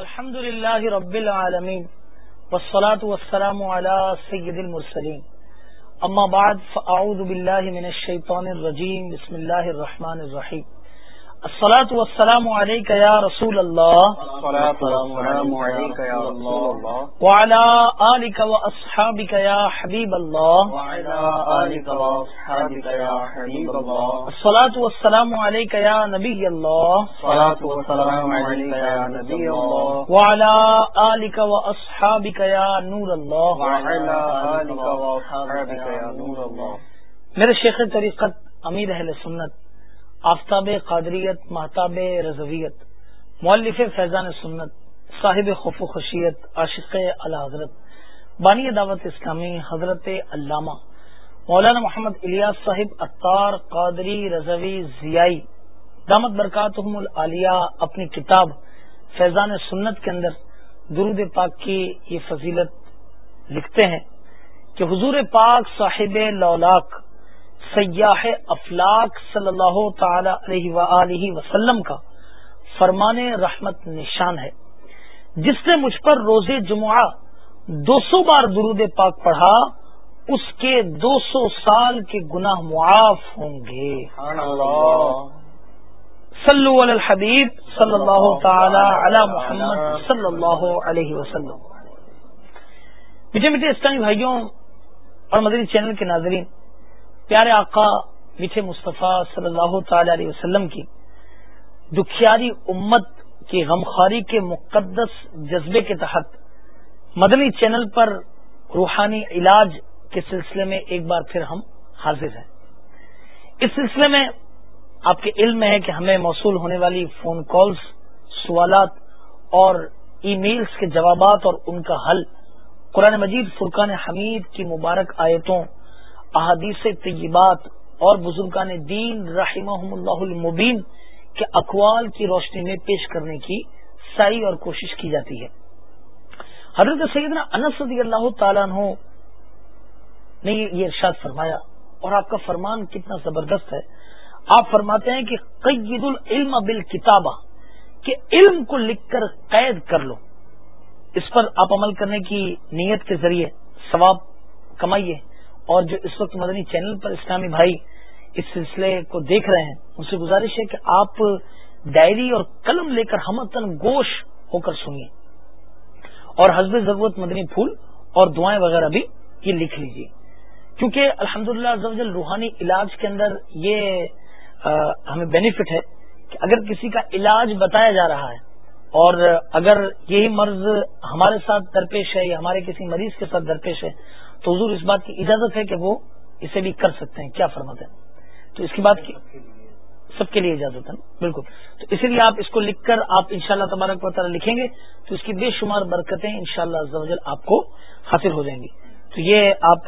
الحمد لله رب العالمين والصلاة والسلام على سيد المرسلين اما بعد، فاعوذ بالله من الشيطان الرجيم بسم الله الرحمن الرحيم الصلاة والسلام عليك يا رسول الله. الصلاة والسلام عليك يا رسول الله. وعلى آلك وأصحابك يا حبيب الله. وعلى آلك وأصحابك يا حبيب الله. الصلاة والسلام عليك يا نبي الله. الصلاة والسلام عليك يا نبي الله. وعلى آلك وأصحابك يا نور الله. وعلى آلك وأصحابك يا نور الله. میرے شیخ طریقت امیر اہل سنت آفتاب قادریت محتاب رضویت مولف فیضان سنت، صاحب خف و خشیت، عاشق اعلی حضرت، بانی دعوت اسلامی حضرت علامہ مولانا محمد الیاس صاحب اطار قادری رضوی ضیائی، دامت برکاتہم العالیہ، اپنی کتاب فیضان سنت کے اندر درود پاک کی یہ فضیلت لکھتے ہیں کہ حضور پاک صاحب لولاک سیاح افلاق صلی اللہ تعالی علیہ وآلہ وسلم کا فرمان رحمت نشان ہے۔ جس نے مجھ پر روز جمعہ دو سو بار درود پاک پڑھا، اس کے دو سو سال کے گناہ معاف ہوں گے۔ صلو علی الحبیب صلی اللہ تعالی علی محمد صلی اللہ علیہ وسلم۔ میٹھے میٹھے اسلامی بھائیوں اور مدنی چینل کے ناظرین پیارے آقا میٹھے مصطفیٰ صلی اللہ تعالی علیہ وسلم کی، دکھیاری امت کی غمخاری کے مقدس جذبے کے تحت مدنی چینل پر روحانی علاج کے سلسلے میں ایک بار پھر ہم حاضر ہیں۔ اس سلسلے میں آپ کے علم میں ہے کہ ہمیں موصول ہونے والی فون کالز، سوالات اور ای میلز کے جوابات اور ان کا حل قرآن مجید فرقان حمید کی مبارک آیتوں احادیث طیبات اور بزرگان دین رحمہ اللہ المبین کے اقوال کی روشنی میں پیش کرنے کی سعی اور کوشش کی جاتی ہے۔ حضرت سیدنا انس رضی اللہ تعالیٰ عنہ نے یہ ارشاد فرمایا اور آپ کا فرمان کتنا زبردست ہے۔ آپ فرماتے ہیں کہ قید العلم بالکتابہ، کہ علم کو لکھ کر قید کر لو۔ اس پر آپ عمل کرنے کی نیت کے ذریعے ثواب کمائیے۔ اور جو اس وقت مدنی چینل پر اسلامی بھائی اس سلسلے کو دیکھ رہے ہیں، ان سے گزارش ہے کہ آپ ڈائری اور قلم لے کر ہمتن گوش ہو کر سنیے۔ اور حزب ضرورت مدنی پھول اور دعائیں وغیرہ بھی یہ لکھ لیجیے۔ کیونکہ الحمد للہ روحانی علاج کے اندر یہ ہمیں بینیفٹ ہے کہ اگر کسی کا علاج بتایا جا رہا ہے اور اگر یہی مرض ہمارے ساتھ درپیش ہے یا ہمارے کسی مریض کے ساتھ درپیش ہے تو حضور اس بات کی اجازت ہے کہ وہ اسے بھی کر سکتے ہیں۔ کیا فرماتے ہیں؟ تو اس کی بات کی سب کے لیے اجازت ہے۔ بالکل۔ تو اسی لیے آپ اس کو لکھ کر آپ ان شاء اللہ تبارک و لکھیں گے تو اس کی بے شمار برکتیں ان شاء اللہ آپ کو حاصل ہو جائیں گی۔ تو یہ آپ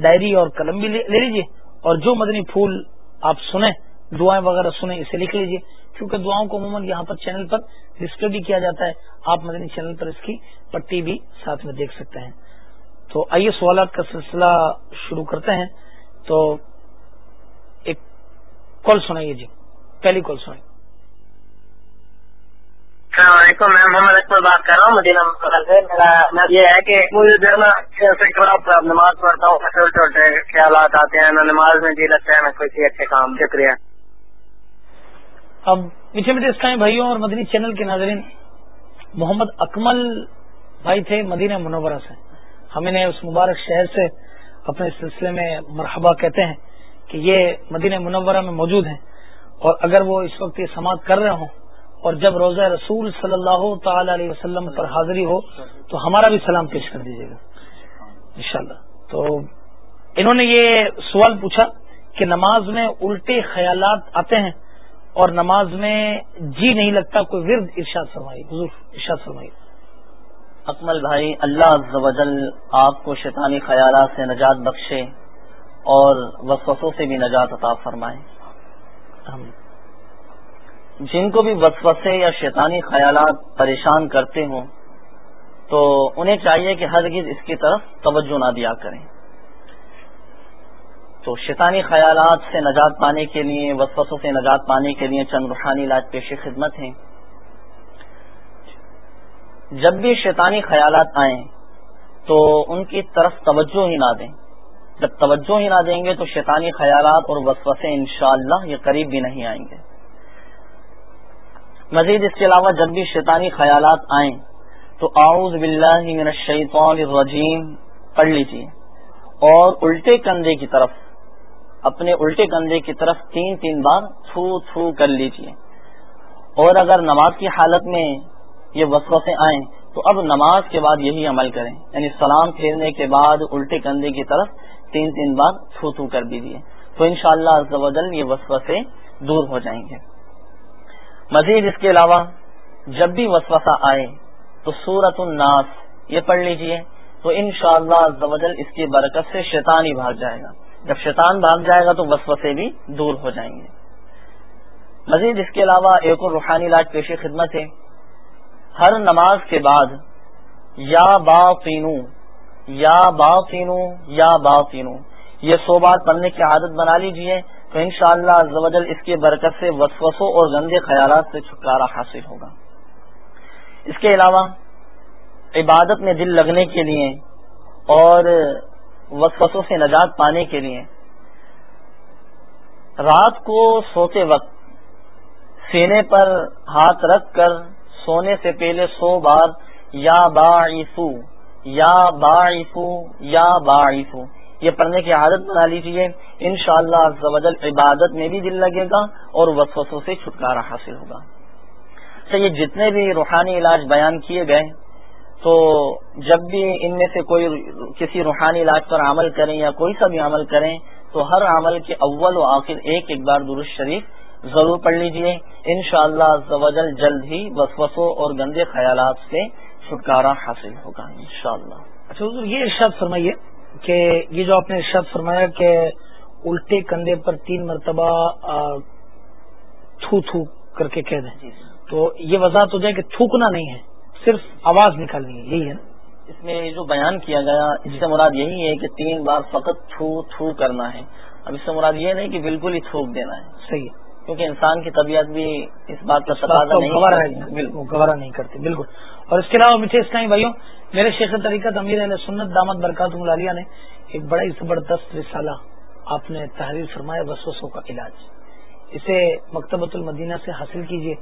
ڈائری اور قلم بھی لے لیجیے اور جو مدنی پھول آپ سنیں، دعائیں وغیرہ سنیں، اسے لکھ لیجیے کیونکہ دعاؤں کو عموماً یہاں پر چینل پر ڈسپلے بھی کیا جاتا ہے۔ آپ مدنی چینل پر اس کی پٹی بھی ساتھ میں دیکھ سکتے ہیں۔ تو آئیے سوالات کا سلسلہ شروع کرتے ہیں۔ تو ایک کال سنائیے جی۔ پہلی کال سنائیے۔ السلام علیکم میں محمد اکبر بات کر رہا ہوں مدینہ سے۔ میرا یہ ہے کہ مجھے جو ہے میں تھوڑا نماز پڑھتا ہوں چھوٹے چھوٹے خیالات آتے ہیں میں نماز میں جی لگتا ہے میں کوئی اچھے کام۔ شکریہ۔ اب میٹھے میٹھے اسلامی بھائیوں اور مدنی چینل کے ناظرین محمد اکمل بھائی تھے مدینہ منورہ سے۔ ہم انہیں اس مبارک شہر سے اپنے سلسلے میں مرحبا کہتے ہیں کہ یہ مدینہ منورہ میں موجود ہیں اور اگر وہ اس وقت یہ سماعت کر رہے ہوں اور جب روزہ رسول صلی اللہ تعالی علیہ وسلم پر حاضری ہو تو ہمارا بھی سلام پیش کر دیجیے گا۔ انشاءاللہ۔ تو انہوں نے یہ سوال پوچھا کہ نماز میں الٹے خیالات آتے ہیں اور نماز میں جی نہیں لگتا، کوئی ورد ارشاد فرمائی حضور ارشاد فرمائی اکمل بھائی، اللہ آپ کو شیطانی خیالات سے نجات بخشے اور وسوسوں سے بھی نجات عطا فرمائے۔ جن کو بھی وسوسے یا شیطانی خیالات پریشان کرتے ہوں، تو انہیں چاہیے کہ ہرگز اس کی طرف توجہ نہ دیا کریں۔ تو شیطانی خیالات سے نجات پانے کے لیے، وسوسوں سے نجات پانے کے لیے چند روحانی علاج پیش خدمت ہیں۔ جب بھی شیطانی خیالات آئیں تو ان کی طرف توجہ ہی نہ دیں۔ جب توجہ ہی نہ دیں گے تو شیطانی خیالات اور وسوسے انشاءاللہ یہ قریب بھی نہیں آئیں گے۔ مزید اس کے علاوہ جب بھی شیطانی خیالات آئیں تو اعوذ باللہ من الشیطان الرجیم پڑھ لیجیے اور الٹے کندھے کی طرف، اپنے الٹے کندھے کی طرف تین تین بار تھو تھو کر لیجیے اور اگر نماز کی حالت میں یہ وسوسے آئیں تو اب نماز کے بعد یہی عمل کریں۔ یعنی سلام پھیرنے کے بعد الٹے کندھے کی طرف تین تین بار تھو تھو کر دیجیے تو انشاءاللہ شاء اللہ یہ وسوسے دور ہو جائیں گے۔ مزید اس کے علاوہ جب بھی وسوسہ آئے تو سورت الناس یہ پڑھ لیجیے تو ان شاء اللہ اس کی برکت سے شیطان ہی بھاگ جائے گا۔ جب شیطان بھاگ جائے گا تو وسوسے بھی دور ہو جائیں گے۔ مزید اس کے علاوہ ایک اور روحانی علاج پیش خدمت ہے۔ ہر نماز کے بعد، یا با فینو یا با فینو یا با فینو یہ سو بات پڑھنے کی عادت بنا لیجیے تو انشاءاللہ شاء اللہ اس کی برکت سے وسوسوں اور گندے خیالات سے چھٹکارا حاصل ہوگا۔ اس کے علاوہ، عبادت میں دل لگنے کے لیے اور وسوسوں سے نجات پانے کے لیے، رات کو سوتے وقت سینے پر ہاتھ رکھ کر سونے سے پہلے سو بار یا باعثو یا باعثو یا باعثو۔ یہ پڑھنے کی عادت بنا لیجیے ان شاء اللہ عبادت میں بھی دل لگے گا اور وسوسوں سے چھٹکارا حاصل ہوگا۔ اچھا یہ جتنے بھی روحانی علاج بیان کیے گئے، تو جب بھی ان میں سے کوئی کسی روحانی علاج پر عمل کریں یا کوئی سا بھی عمل کریں، تو ہر عمل کے اول و آخر ایک ایک بار درست شریف ضرور پڑھ لیجیے۔ ان شاء اللہ جلد ہی وسوسوں اور گندے خیالات سے چھٹکارا حاصل ہوگا ان شاء اللہ اچھا یہ ارشاد فرمائیے کہ یہ جو آپ نے ارشاد فرمایا کہ الٹے کندھے پر تین مرتبہ تھو تھو کر کے کہہ دیں۔ جی تو یہ وضاحت ہو جائے کہ تھوکنا نہیں ہے صرف آواز نکالنی ہے یہی ہے نا؟ اس میں جو بیان کیا گیا اس سے مراد یہی ہے کہ تین بار فقط تھو تھو کرنا ہے۔ اب اس سے مراد یہ نہیں کہ بالکل ہی تھوک دینا ہے۔ صحیح ہے۔ کیونکہ انسان کی طبیعت بھی اس بات کا گوارا نہیں کرتی بالکل۔ اور اس کے علاوہ میٹھے اسلامی بھائیوں میرے شیخ طریقہ امیر علیہ سنت دامت برکات ملالیہ نے ایک بڑا ہی زبردست رسالہ آپ نے تحریر فرمایا وسوسوں کا علاج۔ اسے مکتبۃ المدینہ سے حاصل کیجیے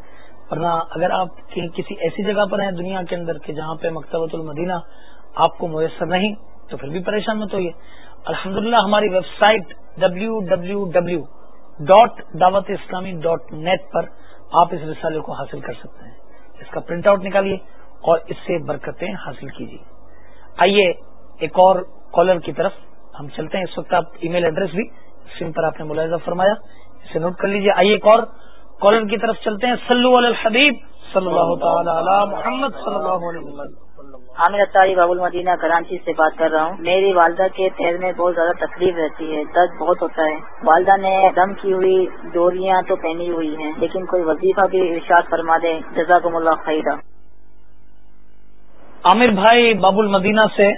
ورنہ اگر آپ کسی ایسی جگہ پر ہیں دنیا کے اندر کہ جہاں پہ مکتبۃ المدینہ آپ کو میسر نہیں تو پھر بھی پریشان مت ہوئیے۔ الحمد ہماری website W W W dot Dawat Islami dot net پر آپ اس رسالے کو حاصل کر سکتے ہیں۔ اس کا پرنٹ آؤٹ نکالیے اور اس سے برکتیں حاصل کیجیے۔ آئیے ایک اور کالر کی طرف ہم چلتے ہیں۔ اس وقت آپ ای میل ایڈریس بھی سم پر آپ نے ملاحظہ فرمایا۔ اسے نوٹ کر لیجیے۔ آئیے ایک اور کالر کی طرف چلتے ہیں۔ سلو الحبیب صلی اللہ تعالی محمد صلی اللہ علیہ وسلم۔ عامر اطاری باب المدینہ کراچی سے بات کر رہا ہوں۔ میری والدہ کے پیر میں بہت زیادہ تکلیف رہتی ہے، درد بہت ہوتا ہے۔ والدہ نے دم کی ہوئی ڈوریاں تو پہنی ہوئی ہیں، لیکن کوئی وظیفہ بھی ارشاد فرما دے۔ جزاک اللہ خیرہ عامر بھائی باب المدینہ سے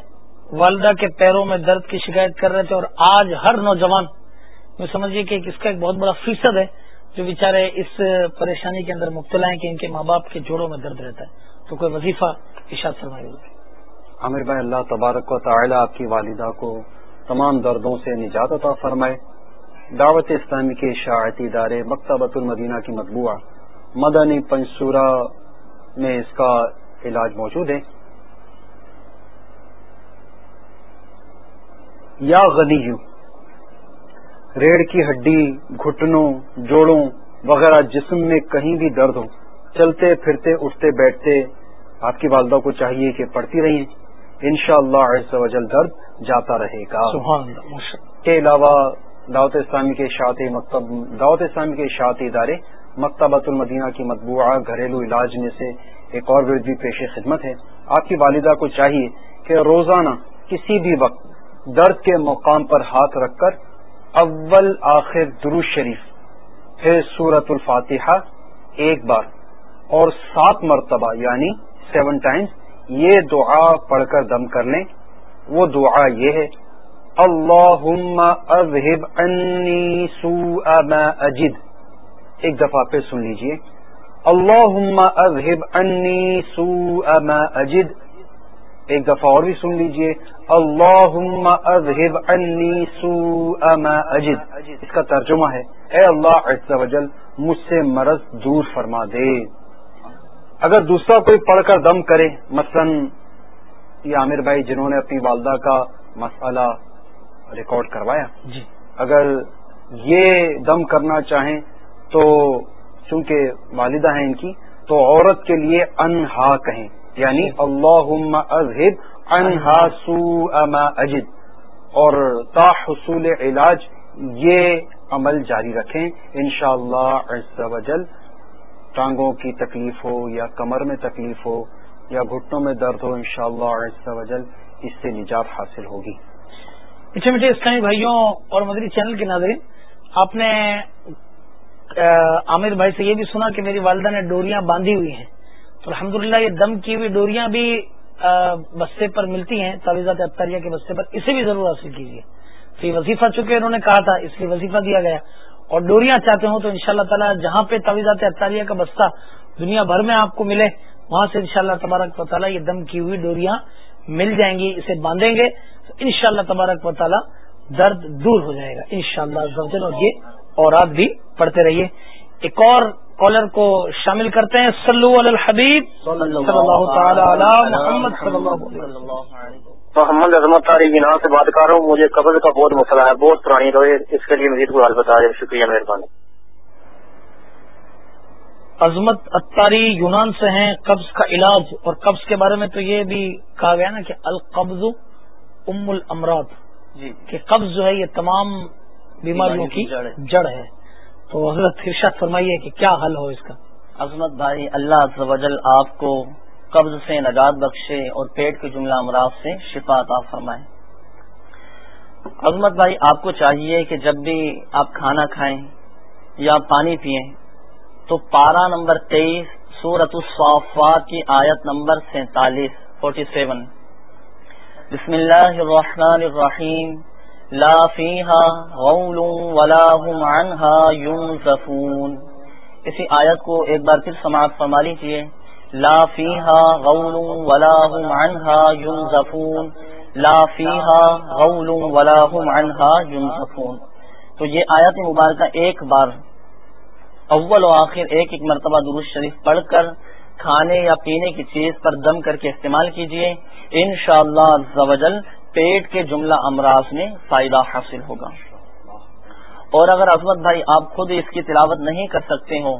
والدہ کے پیروں میں درد کی شکایت کر رہے تھے اور آج ہر نوجوان، میں سمجھیے کہ اس کا ایک بہت بڑا فیصد ہے، جو بیچارے اس پریشانی کے اندر مبتلا ہیں کہ ان کے ماں باپ کے جوڑوں میں درد رہتا ہے۔ تو کوئی وظیفہ اشاد فرمائی عامر بھائی، اللہ تبارک و تعالی آپ کی والدہ کو تمام دردوں سے نجات عطا فرمائے۔ دعوت اسلامی کے اشاعتی ادارے مکتبۃ المدینہ کی مطبوعہ مدنی پنسورہ میں اس کا علاج موجود ہے۔ یا غنی، ریڑھ کی ہڈی، گھٹنوں، جوڑوں وغیرہ جسم میں کہیں بھی درد ہو چلتے پھرتے اٹھتے بیٹھتے آپ کی والدہ کو چاہیے کہ پڑھتی رہی ان شاء اللہ درد جاتا رہے گا۔ کے علاوہ دعوت اسلامی کے شاعتی مکتب دعوت اسلامی کے شاعتی ادارے مکتبۃ المدینہ کی مطبوعہ گھریلو علاج میں سے ایک اور وردی پیش خدمت ہے۔ آپ کی والدہ کو چاہیے کہ روزانہ کسی بھی وقت درد کے مقام پر ہاتھ رکھ کر اول آخر درو شریف پھر سورت الفاتحہ ایک بار اور سات مرتبہ یعنی سیون ٹائمز یہ دعا پڑھ کر دم کر لیں۔ وہ دعا یہ ہے اللہ اذهب انی سوء ما اجد. ایک دفعہ پہ سن لیجیے اللهم اذهب عني سوء ما اجد. ایک دفعہ اور بھی سن لیجیے اللهم اذهب عني سوء ما اجد. اس کا ترجمہ ہے، اے اللہ عز و جل، مجھ سے مرض دور فرما دے۔ اگر دوسرا کوئی پڑھ کر دم کرے مثلا یہ عامر بھائی جنہوں نے اپنی والدہ کا مسئلہ ریکارڈ کروایا جی۔ اگر یہ دم کرنا چاہیں تو چونکہ والدہ ہیں ان کی تو عورت کے لیے انہا کہیں۔ یعنی اللہ اذہب انہا سو اما اجد۔ اور تا حصول علاج یہ عمل جاری رکھیں انشاءاللہ شاء اللہ ٹانگوں کی تکلیف ہو یا کمر میں تکلیف ہو یا گھٹنوں میں درد ہو، انشاءاللہ شاء اللہ اس سے نجات حاصل ہوگی۔ میٹھے میٹھے اسلامی بھائیوں اور مدری چینل کے ناظرین، آپ نے عامر بھائی سے یہ بھی سنا کہ میری والدہ نے ڈوریاں باندھی ہوئی ہیں۔ تو الحمدللہ یہ دم کی ہوئی ڈوریاں بھی بستے پر ملتی ہیں۔ تعویذات اختاریہ کے بستے پر، اسے بھی ضرور حاصل کیجیے تو یہ وظیفہ چکے انہوں نے کہا تھا، اس لیے وظیفہ دیا گیا۔ اور ڈوریاں چاہتے ہوں تو ان شاء اللہ تعالیٰ جہاں پہ تعویذات اختاریہ کا بستہ دنیا بھر میں آپ کو ملے، وہاں سے ان شاء اللہ تبارک و تعالیٰ یہ دم کی ہوئی ڈوریاں مل جائیں گی، اسے باندھیں گے تو ان شاء اللہ تبارک و تعالیٰ درد دور ہو جائے گا ان شاء اللہ اور یہ اور آپ بھی پڑھتے رہیے۔ ایک اور کالر کو شامل کرتے ہیں سلو الحبیب، صلی اللہ تعالی علی محمد، صلی اللہ محمد عظمت تاریخ نام سے بات کر رہا ہوں۔ مجھے قبض کا بہت مسئلہ ہے بہت پرانی روئے۔ اس کے لیے مزید کو حال بتا رہے شکریہ مہربانی۔ عظمت اتاری یونان سے ہیں قبض کا علاج۔ اور قبض کے بارے میں تو یہ بھی کہا گیا نا کہ القبض ام الامراض۔ جی۔ کہ قبض جو ہے یہ تمام بیماریوں کی جڑ ہے۔ تو حضرت ارشاد فرمائیے کہ کیا حل ہو اس کا؟ عظمت بھائی اللہ وجل آپ کو قبض سے، نجات بخشے اور پیٹ کے جملہ امراض سے شفا عطا فرمائے۔ عظمت بھائی، آپ کو چاہیے کہ جب بھی آپ کھانا کھائیں یا پانی پیئیں تو پارا نمبر تیئیس سورت الصافات کی آیت نمبر سینتالیس فورٹی سیون بسم اللہ الرحمن الرحیم۔ لا فيها غول ولا هم عنها ينزفون اسی آیت کو ایک بار پھر سماعت فرما لیجیے لا فيها غول ولا هم عنها ينزفون لا فيها غول ولا هم عنها ينزفون تو یہ آیت مبارکہ ایک بار اول و آخر ایک ایک مرتبہ درست شریف پڑھ کر کھانے یا پینے کی چیز پر دم کر کے استعمال کیجیے ان شاء اللہ پیٹ کے جملہ امراض میں فائدہ حاصل ہوگا. اور اگر عظمت بھائی آپ خود اس کی تلاوت نہیں کر سکتے ہوں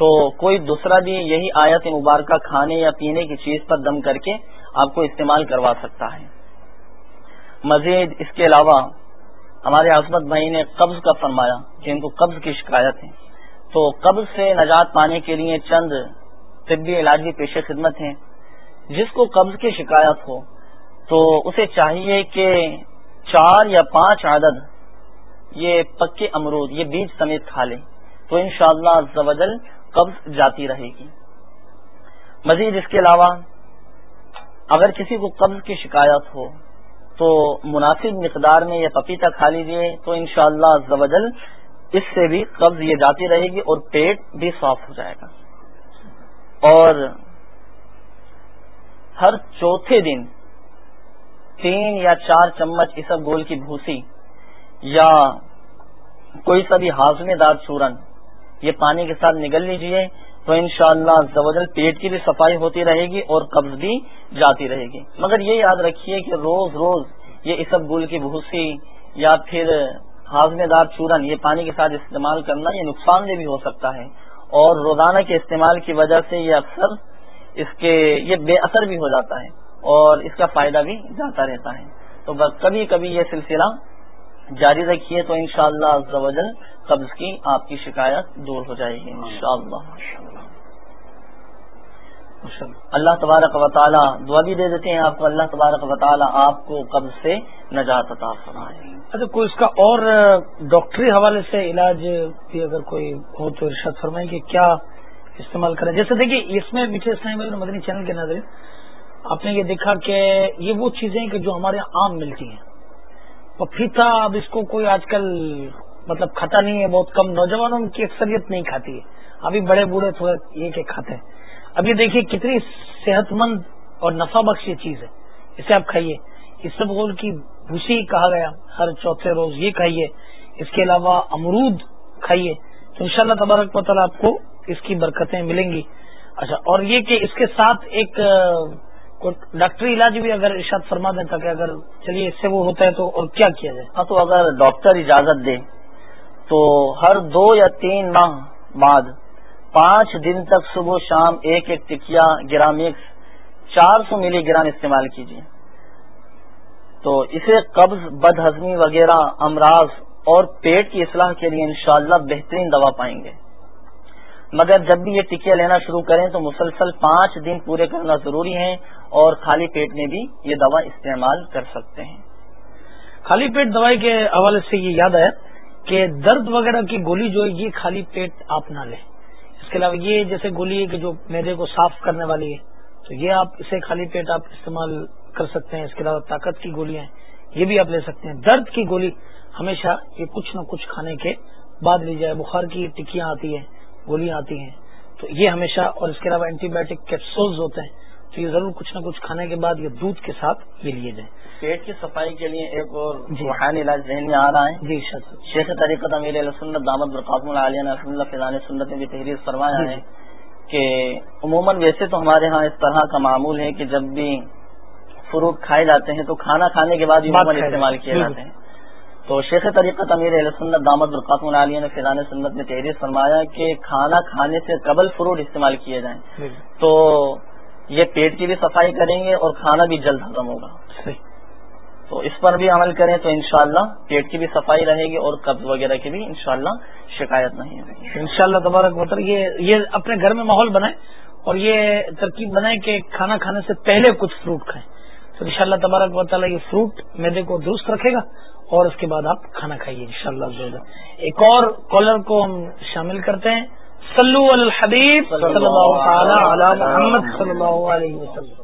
تو کوئی دوسرا بھی یہی آیت مبارکہ کھانے یا پینے کی چیز پر دم کر کے آپ کو استعمال کروا سکتا ہے۔ مزید اس کے علاوہ ہمارے عظمت بھائی نے قبض کا فرمایا جن کو قبض کی شکایت ہے۔ تو قبض سے نجات پانے کے لیے چند طبی علاج بھی پیش خدمت ہیں۔ جس کو قبض کی شکایت ہو تو اسے چاہیے کہ چار یا پانچ عدد یہ پکے امرود، یہ بیج سمیت کھا لے۔ تو انشاءاللہ شاء اللہ قبض جاتی رہے گی۔ مزید اس کے علاوہ اگر کسی کو قبض کی شکایت ہو تو مناسب مقدار میں یہ پپیتا کھا لیجیے تو انشاءاللہ شاء اللہ اس سے بھی قبض یہ جاتی رہے گی اور پیٹ بھی صاف ہو جائے گا۔ اور ہر چوتھے دن تین یا چار چمچ اسب گول کی بھوسی یا کوئی سا بھی ہاضمے دار چورن یہ پانی کے ساتھ نگل لیجیے، تو انشاءاللہ شاء اللہ پیٹ کی بھی صفائی ہوتی رہے گی اور قبض بھی جاتی رہے گی۔ مگر یہ یاد رکھیے کہ روز روز یہ اسب گول کی بھوسی یا پھر ہاضمے دار چورن، یہ پانی کے ساتھ استعمال کرنا یہ نقصان دہ بھی ہو سکتا ہے۔ اور روزانہ کے استعمال کی وجہ سے یہ اکثر اس کے یہ بے اثر بھی ہو جاتا ہے اور اس کا فائدہ بھی جاتا رہتا ہے۔ تو بس کبھی کبھی یہ سلسلہ جاری رکھیے تو انشاءاللہ شاء اللہ قبض کی آپ کی شکایت دور ہو جائے گی انشاءاللہ. اللہ تبارک و تعالیٰ دعا بھی دے دیتے ہیں آپ کو، اللہ تبارک و تعالیٰ آپ کو قبض سے نجات عطا فرمائے. اچھا کوئی اس کا اور ڈاکٹری حوالے سے علاج بھی اگر کوئی ہو تو ارشاد فرمائیں کہ کیا استعمال کریں؟ جیسے دیکھیے، اس میں میٹھے اسلام مدنی چینل کے نظر آپ نے یہ دیکھا کہ یہ وہ چیزیں کہ جو ہمارے یہاں عام ملتی ہیں۔ پپیتا اب اس کو کوئی آج کل مطلب کھاتا نہیں ہے، بہت کم نوجوانوں کی اکثریت نہیں کھاتی ہے۔ ابھی بڑے بوڑھے تھوڑے یہ کہ کھاتے ہیں۔ اب یہ دیکھیے کتنی صحت مند اور نفع بخش یہ چیز ہے۔ اسے آپ کھائیے۔ اس سب گول کی بھوسی کہا گیا، ہر چوتھے روز یہ کھائیے۔ اس کے علاوہ امرود کھائیے۔ تو انشاءاللہ تبارک و تعالیٰ آپ کو اس کی برکتیں ملیں گی۔ اچھا اور یہ کہ اس کے ساتھ ایک ڈاکٹری علاج بھی اگر ارشاد فرما دیں تاکہ اگر چلیے اس سے وہ ہوتا ہے تو اور کیا کیا جائے؟ ہاں تو اگر ڈاکٹر اجازت دے تو ہر دو یا تین ماہ بعد پانچ دن تک صبح شام ایک ایک ٹکیا گرام ایک چار سو ملی گرام استعمال کیجیے تو اسے قبض بد ہضمی وغیرہ، امراض اور پیٹ کی اصلاح کے لیے انشاءاللہ بہترین دوا پائیں گے۔ مگر جب بھی یہ ٹکیا لینا شروع کریں تو مسلسل پانچ دن پورے کرنا ضروری ہے اور خالی پیٹ میں بھی یہ دوا استعمال کر سکتے ہیں۔ خالی پیٹ دوائی کے حوالے سے یہ یاد ہے کہ درد وغیرہ کی گولی جو ہے یہ خالی پیٹ آپ نہ لیں۔ اس کے علاوہ یہ جیسے گولی ہے کہ جو میدے کو صاف کرنے والی ہے، تو یہ آپ اسے خالی پیٹ آپ استعمال کر سکتے ہیں۔ اس کے علاوہ طاقت کی گولیاں یہ بھی آپ لے سکتے ہیں۔ درد کی گولی ہمیشہ یہ کچھ نہ کچھ کھانے کے بعد لی جائے۔ بخار کی ٹکیاں آتی ہیں۔ گولیاں آتی ہیں۔ تو یہ ہمیشہ اور اس کے علاوہ اینٹی بایوٹک کیپسولز ہوتے ہیں۔ تو یہ ضرور کچھ نہ کچھ کھانے کے بعد یہ دودھ کے ساتھ یہ لیے جائیں۔ پیٹ کی صفائی کے لیے ایک اور جی۔ علاج ذہن میں آ رہا ہے جی شاید شیخ طریقت امیر علیہ سنت دامد برقاسم العالیہ نے رحمۃ اللہ فضان سنت میں بھی تحریر فرمایا ہے کہ عموماً ویسے تو ہمارے ہاں اس طرح کا معمول ہے کہ جب بھی فروٹ کھائے جاتے ہیں تو کھانا کھانے کے بعد عموماً استعمال کیے جاتے ہیں۔ تو شیخ طریقت امیر علیہ سنت دامد القاسم العالیہ نے فضان سنت میں تحریر فرمایا کہ کھانا کھانے سے قبل فروٹ استعمال کیے جائیں۔ تو یہ پیٹ کی بھی صفائی کریں گے اور کھانا بھی جلد ختم ہوگا۔ تو اس پر بھی عمل کریں تو انشاءاللہ پیٹ کی بھی صفائی رہے گی اور قبض وغیرہ کی بھی انشاءاللہ شکایت نہیں ہوگی۔ ان شاء اللہ تبارک مطلب یہ یہ اپنے گھر میں ماحول بنائیں اور یہ ترکیب بنائیں کہ کھانا کھانے سے پہلے کچھ فروٹ کھائیں۔ تو ان شاء اللہ تبارک و تعالیٰ یہ فروٹ میدے کو درست رکھے گا اور اس کے بعد آپ کھانا کھائیے ان شاء اللہ ایک اور کالر کو ہم شامل کرتے ہیں۔ صلو علی الحبیب صلی اللہ تعالی علی محمد صلی اللہ علیہ وسلم۔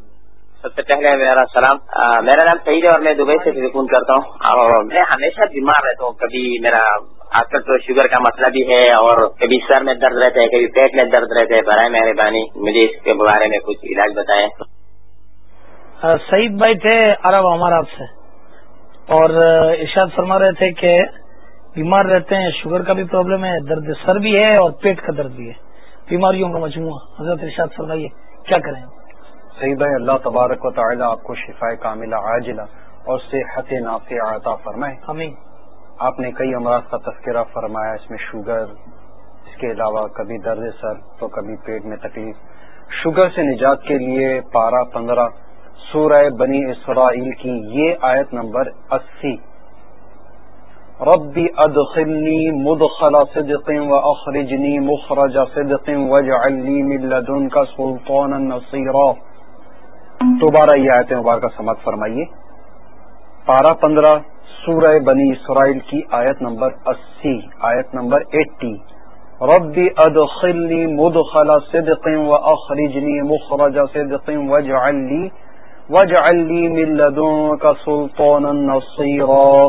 سب سے پہلے میرا سلام۔ میرا نام سعید ہے اور میں دبئی سے فون کرتا ہوں۔ اور میں ہمیشہ بیمار رہتا ہوں۔ کبھی میرا آج کل تو شوگر کا مسئلہ بھی ہے اور کبھی سر میں درد رہتا ہے کبھی پیٹ میں درد رہتا ہے۔ برائے مہربانی مجھے اس کے بارے میں کچھ علاج بتائیں۔ سعید بھائی تھے عرب ہمارا آپ سے۔ اور ارشاد فرما رہے تھے کہ بیمار رہتے ہیں شوگر کا بھی پرابلم ہے درد سر بھی ہے اور پیٹ کا درد بھی ہے۔ بیماریوں کا مجموعہ۔ حضرت ارشاد فرمائیے کیا کریں؟ صحیح بھائی اللہ تبارک و تعالی آپ کو شفا کاملہ عاجلہ اور صحت نافع عطا فرمائے۔ ہمیں آپ نے کئی امراض کا تذکرہ فرمایا اس میں شوگر اس کے علاوہ کبھی درد سر تو کبھی پیٹ میں تکلیف۔ شوگر سے نجات کے لیے پارہ پندرہ سورہ بنی اسرائیل کی یہ آیت نمبر اسی۔ ربی ادخلنی مدخل صدق و اخرجنی مخرج صدق وجعلنی من لدنک سلطانا نصیرا۔ دوبارہ یہ آیت مبارکہ سمت فرمائیے۔ پارہ پندرہ سورہ بنی اسرائیل کی آیت نمبر اسی، آیت نمبر ایٹی۔ ربی ادخلنی مدخل صدق و اخرجنی مخرج صدق وجعلنی وجعلنی من لدنک سلطانا نصیرا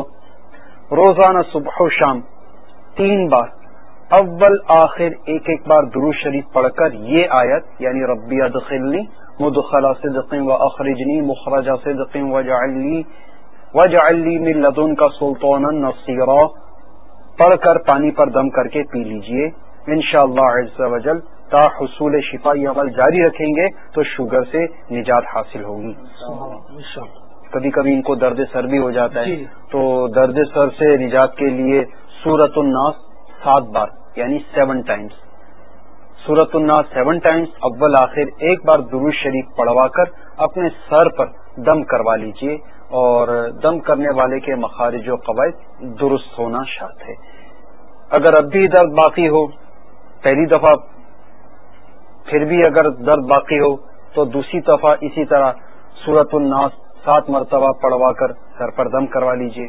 روزانہ صبح و شام تین بار، اول، آخر، ایک ایک بار درو شریف پڑھ کر یہ آیت یعنی ربی ادخلنی مدخلا صدق و اخرجنی مخرجہ صدق وجعلی وجعلی من لدن کا سلطان نصیرہ پڑھ کر پانی پر دم کر کے پی لیجیے، انشاءاللہ عز وجل تا حصول شفا یہ عمل جاری رکھیں گے تو شوگر سے نجات حاصل ہوگی۔ کبھی کبھی ان کو درد سر بھی ہو جاتا ہے۔ تو درد سر سے نجات کے لیے سورت الناس سات بار یعنی سیون ٹائمز سورت الناس سیون ٹائمز اول آخر ایک بار درو شریف پڑھوا کر اپنے سر پر دم کروا لیجیے۔ اور دم کرنے والے کے مخارج و قواعد درست ہونا شرط ہے۔ اگر اب بھی درد باقی ہو پہلی دفعہ پھر بھی اگر درد باقی ہو تو دوسری دفعہ اسی طرح سورت الناس سات مرتبہ پڑھوا کر سر پر دم کروا لیجیے۔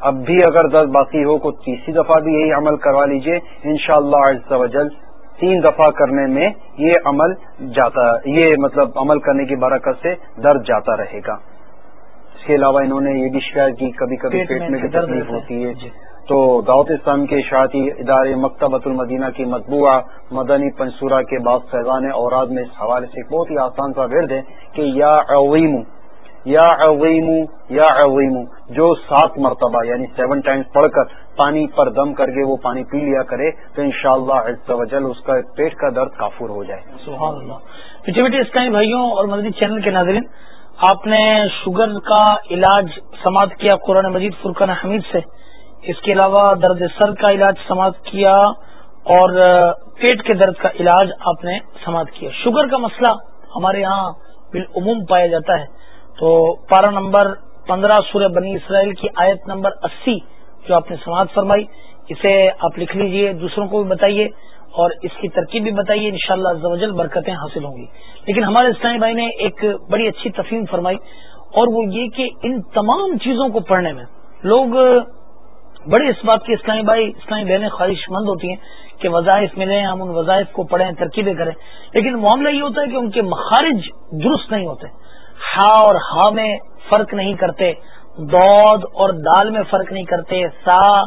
اب بھی اگر درد باقی ہو تو تیسری دفعہ بھی یہی عمل کروا لیجیے۔ انشاءاللہ شاء اللہ تین دفعہ کرنے میں یہ عمل جاتا یہ مطلب عمل کرنے کی برکت سے درد جاتا رہے گا۔ اس کے علاوہ انہوں نے یہ بھی شکایت کی کبھی کبھی پیٹ میں تکلیف ہوتی ہے۔ جی۔ تو دعوت اسلام کے اشاعتی ادارے مکتبۃ المدینہ کی مطبوعہ مدنی پنصورہ کے بعد فیضان اوراد میں اس حوالے سے ایک بہت ہی آسان سا ورد ہے کہ یا عویم یا عویم یا عویم جو سات مرتبہ یعنی سیون ٹائمز پڑھ کر پانی پر دم کر کے وہ پانی پی لیا کرے تو انشاءاللہ شاء اللہ اس کا پیٹ کا درد کافور ہو جائے۔ سبحان اللہ۔ بیٹے، اس بھائیوں اور مدنی چینل کے ناظرین، آپ نے شوگر کا علاج سماعت کیا قرآن مجید فرقان حمید سے؟ اس کے علاوہ درد سر کا علاج سماعت کیا اور پیٹ کے درد کا علاج آپ نے سماعت کیا۔ شوگر کا مسئلہ ہمارے یہاں بالعموم پایا جاتا ہے۔ تو پارہ نمبر پندرہ سورہ بنی اسرائیل کی آیت نمبر اسی جو آپ نے سماعت فرمائی، اسے آپ لکھ لیجیے، دوسروں کو بھی بتائیے اور اس کی ترکیب بھی بتائیے ان شاء اللہ برکتیں حاصل ہوں گی۔ لیکن ہمارے اسلامی بھائی نے ایک بڑی اچھی تفہیم فرمائی اور وہ یہ کہ ان تمام چیزوں کو پڑھنے میں لوگ بڑے اس بات کے اسلامی بھائی اسلامی بہنیں خواہش مند ہوتی ہیں کہ وظائف ملیں، ہم ان وظائف کو پڑھیں، ترکیبیں کریں۔ لیکن معاملہ یہ ہوتا ہے کہ ان کے مخارج درست نہیں ہوتے۔ ہا اور ہا میں فرق نہیں کرتے، دود اور دال میں فرق نہیں کرتے، سا،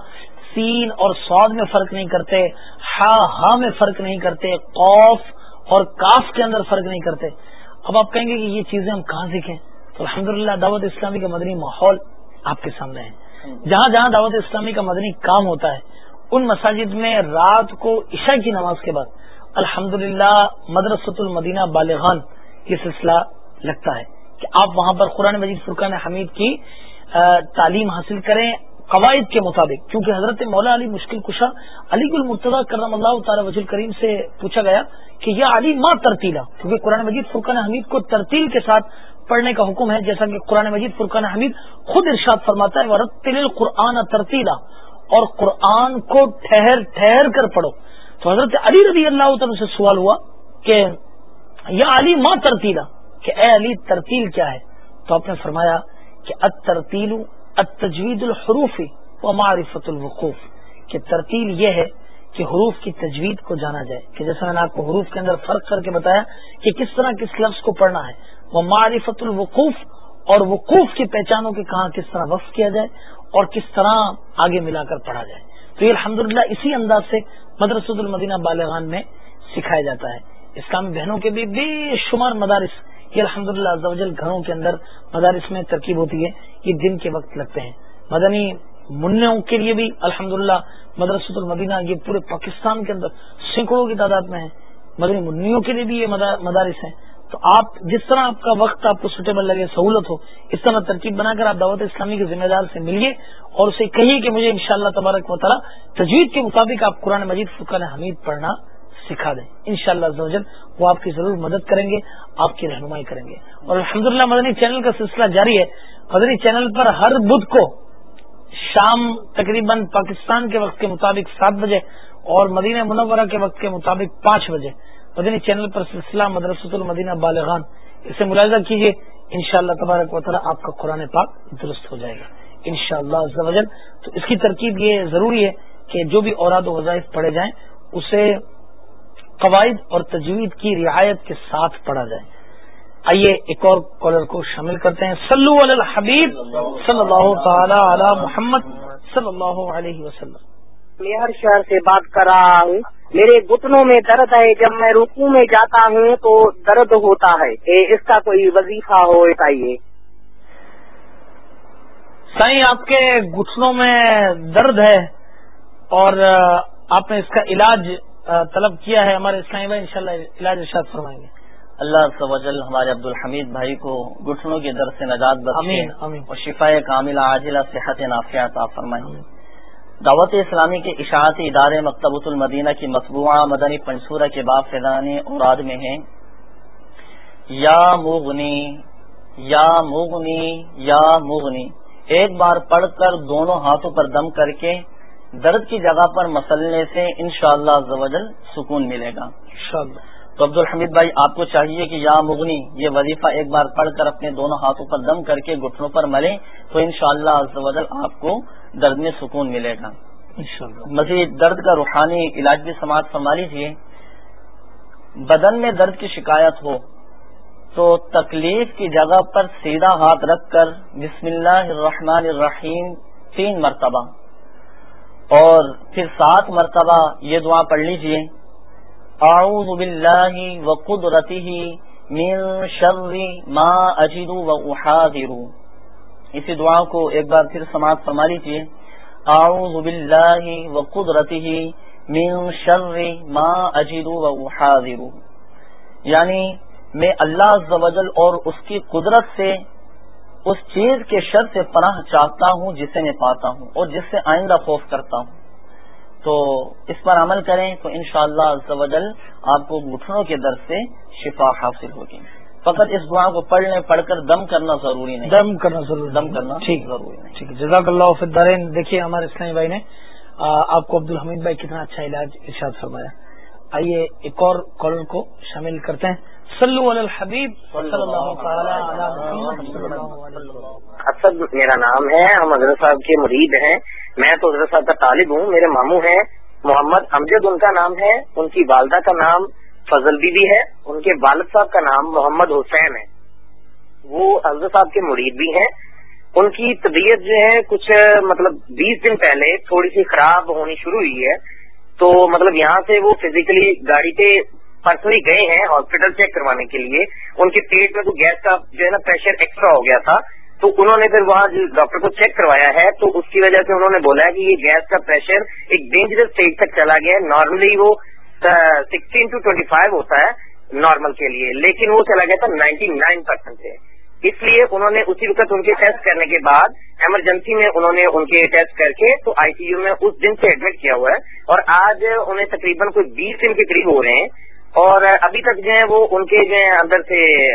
سین اور سعود میں فرق نہیں کرتے، ہا ہا میں فرق نہیں کرتے، قوف اور کاف کے اندر فرق نہیں کرتے۔ اب آپ کہیں گے کہ یہ چیزیں ہم کہاں سیکھیں؟ تو الحمدللہ دعوت اسلامی کا مدنی ماحول آپ کے سامنے ہے۔ جہاں جہاں دعوت اسلامی کا مدنی کام ہوتا ہے، ان مساجد میں رات کو عشاء کی نماز کے بعد الحمد للہ مدرسۃ المدینہ بالغان یہ سلسلہ لگتا ہے کہ آپ وہاں پر قرآن مجید فرقان حمید کی تعلیم حاصل کریں قواعد کے مطابق۔ کیونکہ حضرت مولا علی مشکل کشا، علی گل مرتضی کرم اللہ تعالی وزیر کریم سے پوچھا گیا کہ یہ علی ماں ترتیلا؟ کیونکہ قرآن مجید فرقان حمید کو ترتیل کے ساتھ پڑھنے کا حکم ہے، جیسا کہ قرآن مجید فرقان حمید خود ارشاد فرماتا ہے، ورتل قرآن ترتیلا اور قرآن کو ٹھہر ٹھہر کر پڑھو۔ تو حضرت علی رضی اللہ تعالی سے سوال ہوا کہ، یا علی ماں ترتیلا؟ کہ اے علی، ترتیل کیا ہے؟ تو آپ نے فرمایا کہ ات ترتیل تجوید الحروف و معرفت الوقوف۔ کہ ترتیل یہ ہے کہ حروف کی تجوید کو جانا جائے۔ کہ جیسا میں نے آپ کو حروف کے اندر فرق کر کے بتایا کہ کس طرح کس لفظ کو پڑھنا ہے۔ وہ معرفت الوقوف، اور وقوف کی پہچانوں کے کہاں کس طرح وقف کیا جائے اور کس طرح آگے ملا کر پڑھا جائے۔ تو یہ الحمد اسی انداز سے مدرسۃ المدینہ بالغان میں سکھایا جاتا ہے۔ اسلامی بہنوں کے بھی بے شمار مدارس، یہ الحمد للہ گھروں کے اندر مدارس میں ترکیب ہوتی ہے، یہ دن کے وقت لگتے ہیں۔ مدنی منوں کے لیے بھی الحمد للہ مدرسۃ المدینہ یہ پورے پاکستان کے اندر سینکڑوں کی تعداد میں ہے۔ مدنی منوں کے لیے بھی یہ مدارس ہیں۔ تو آپ جس طرح آپ کا وقت آپ کو سوٹیبل لگے، سہولت ہو، اس طرح ترکیب بنا کر آپ دعوت اسلامی کے ذمہ دار سے ملیے اور اسے کہیے کہ مجھے انشاءاللہ تبارک و تعالیٰ تجوید کے مطابق آپ قرآن مجید فقان حمید پڑھنا سکھا دیں۔ ان شاء اللہ وہ آپ کی ضرور مدد کریں گے، آپ کی رہنمائی کریں گے۔ اور الحمد مدنی چینل کا سلسلہ جاری ہے۔ مدنی چینل پر ہر بدھ کو شام تقریباً پاکستان کے وقت کے مطابق سات بجے اور مدینہ منورہ کے وقت کے مطابق پانچ بجے مدنی چینل پر سلسلہ مدرسۃ المدینہ بالغان اسے ملاحظہ کیجیے ان شاء اللہ تبارک و تعالیٰ آپ کا قرآن پاک درست ہو جائے گا۔ ان شاء اللہ تو اس کی ترکیب یہ ضروری ہے کہ جو بھی اوراد و وظائف پڑھے جائیں، اسے قواعد اور تجوید کی رعایت کے ساتھ پڑھا جائے۔ آئیے ایک اور کالر کو شامل کرتے ہیں۔ سلو الحبیب صلی اللہ تعالی علی محمد صلی اللہ علیہ وسلم۔ میں ہر شہر سے بات کر رہا ہوں۔ میرے گھٹنوں میں درد ہے جب میں رکو میں جاتا ہوں تو درد ہوتا ہے اس کا کوئی وظیفہ ہو بتائیے۔ سائیں آپ کے گھٹنوں میں درد ہے اور آپ نے اس کا علاج طلب کیا ہے ہمارے اسلامی بھائی انشاءاللہ علاج ارشاد فرمائیں گے۔ اللہ سوجل ہمارے عبد الحمید بھائی کو گھٹنوں کے در سے نجات امین امین اور شفا کاملہ عاجلہ صحت نافیات آپ فرمائیں دعوت اسلامی کے اشاعتی ادارے مکتبۃ المدینہ کی مطبوعہ مدنی پنصورہ کے باب فیضانی اوراد میں ہیں۔ یا مغنی یا مغنی یا مغنی۔ ایک بار پڑھ کر دونوں ہاتھوں پر دم کر کے درد کی جگہ پر مسلنے سے انشاءاللہ شاء سکون ملے گا۔ تو عبد الحمید بھائی آپ کو چاہیے کہ یا مغنی یہ وظیفہ ایک بار پڑھ کر اپنے دونوں ہاتھوں پر دم کر کے گٹھنوں پر ملیں تو انشاءاللہ شاء اللہ آپ کو درد میں سکون ملے گا۔ مزید درد کا روحانی علاج بھی سماعت فرما لیجیے بدن میں درد کی شکایت ہو تو تکلیف کی جگہ پر سیدھا ہاتھ رکھ کر بسم اللہ الرحمن الرحیم تین مرتبہ اور پھر سات مرتبہ یہ دعا پڑھ لیجیے۔ اعوذ باللہ و قدرتی من شر ما اجد و احاذر۔ اسی دعا کو ایک بار پھر سماعت فرما لیجیے اعوذ باللہ و قدرتی من شر ما اجد و یعنی میں اللہ عز و جل اور اس کی قدرت سے اس چیز کے شر سے پناہ چاہتا ہوں جسے میں پاتا ہوں اور جس سے آئندہ خوف کرتا ہوں۔ تو اس پر عمل کریں تو انشاءاللہ شاء اللہ آپ کو گھٹنوں کے درد سے شفا حاصل ہوگی۔ فقط اس دعا کو پڑھ لیں پڑھ کر دم کرنا ضروری نہیں۔ دم کرنا ضروری دم کرنا ٹھیک۔ ضروری نہیں۔ ٹھیک۔ ہے جزاک اللہ دارین دیکھیے ہمارے اسلامی بھائی نے آپ کو عبد الحمید بھائی کتنا اچھا علاج ارشاد فرمایا۔ آئیے ایک اور کالر کو شامل کرتے ہیں۔ صلو علی الحبیب۔ صلی اللہ اسد میرا نام ہے ہم حضرت صاحب کے مرید ہیں۔ میں تو حضرت صاحب کا طالب ہوں میرے ماموں ہیں۔ محمد امجد ان کا نام ہے ان کی والدہ کا نام فضل بی بھی ہے، ان کے والد صاحب کا نام محمد حسین ہے۔ وہ حضرت صاحب کے مرید بھی ہیں۔ ان کی طبیعت جو ہے، کچھ مطلب بیس دن پہلے تھوڑی سی خراب ہونی شروع ہوئی ہے۔ تو مطلب یہاں سے وہ فزیکلی گاڑی پہ پرسنلی گئے ہیں ہاسپٹل چیک کروانے کے لیے۔ ان کے پیٹ میں تو گیس کا جو ہے نا پریشر ایکسٹرا ہو گیا تھا۔ تو انہوں نے پھر وہاں ڈاکٹر کو چیک کروایا ہے۔ تو اس کی وجہ سے انہوں نے بولا ہے کہ یہ گیس کا پریشر ایک ڈینجرس اسٹیج تک چلا گیا ہے۔ نارملی وہ سکسٹین ٹو ٹوینٹی فائیو ہوتا ہے نارمل کے لیے، لیکن وہ چلا گیا تھا نائنٹی نائن پرسینٹ سے۔ اس لیے انہوں نے اسی وقت ان کے ٹیسٹ کرنے کے بعد ایمرجنسی میں انہوں نے ان کے ٹیسٹ کر کے تو آئی سی یو میں اس دن سے ایڈمٹ کیا ہوا ہے۔ اور آج انہیں تقریباً کوئی بیس دن کے قریب ہو رہے ہیں۔ اور ابھی تک جو ہے وہ ان کے جو ہے اندر سے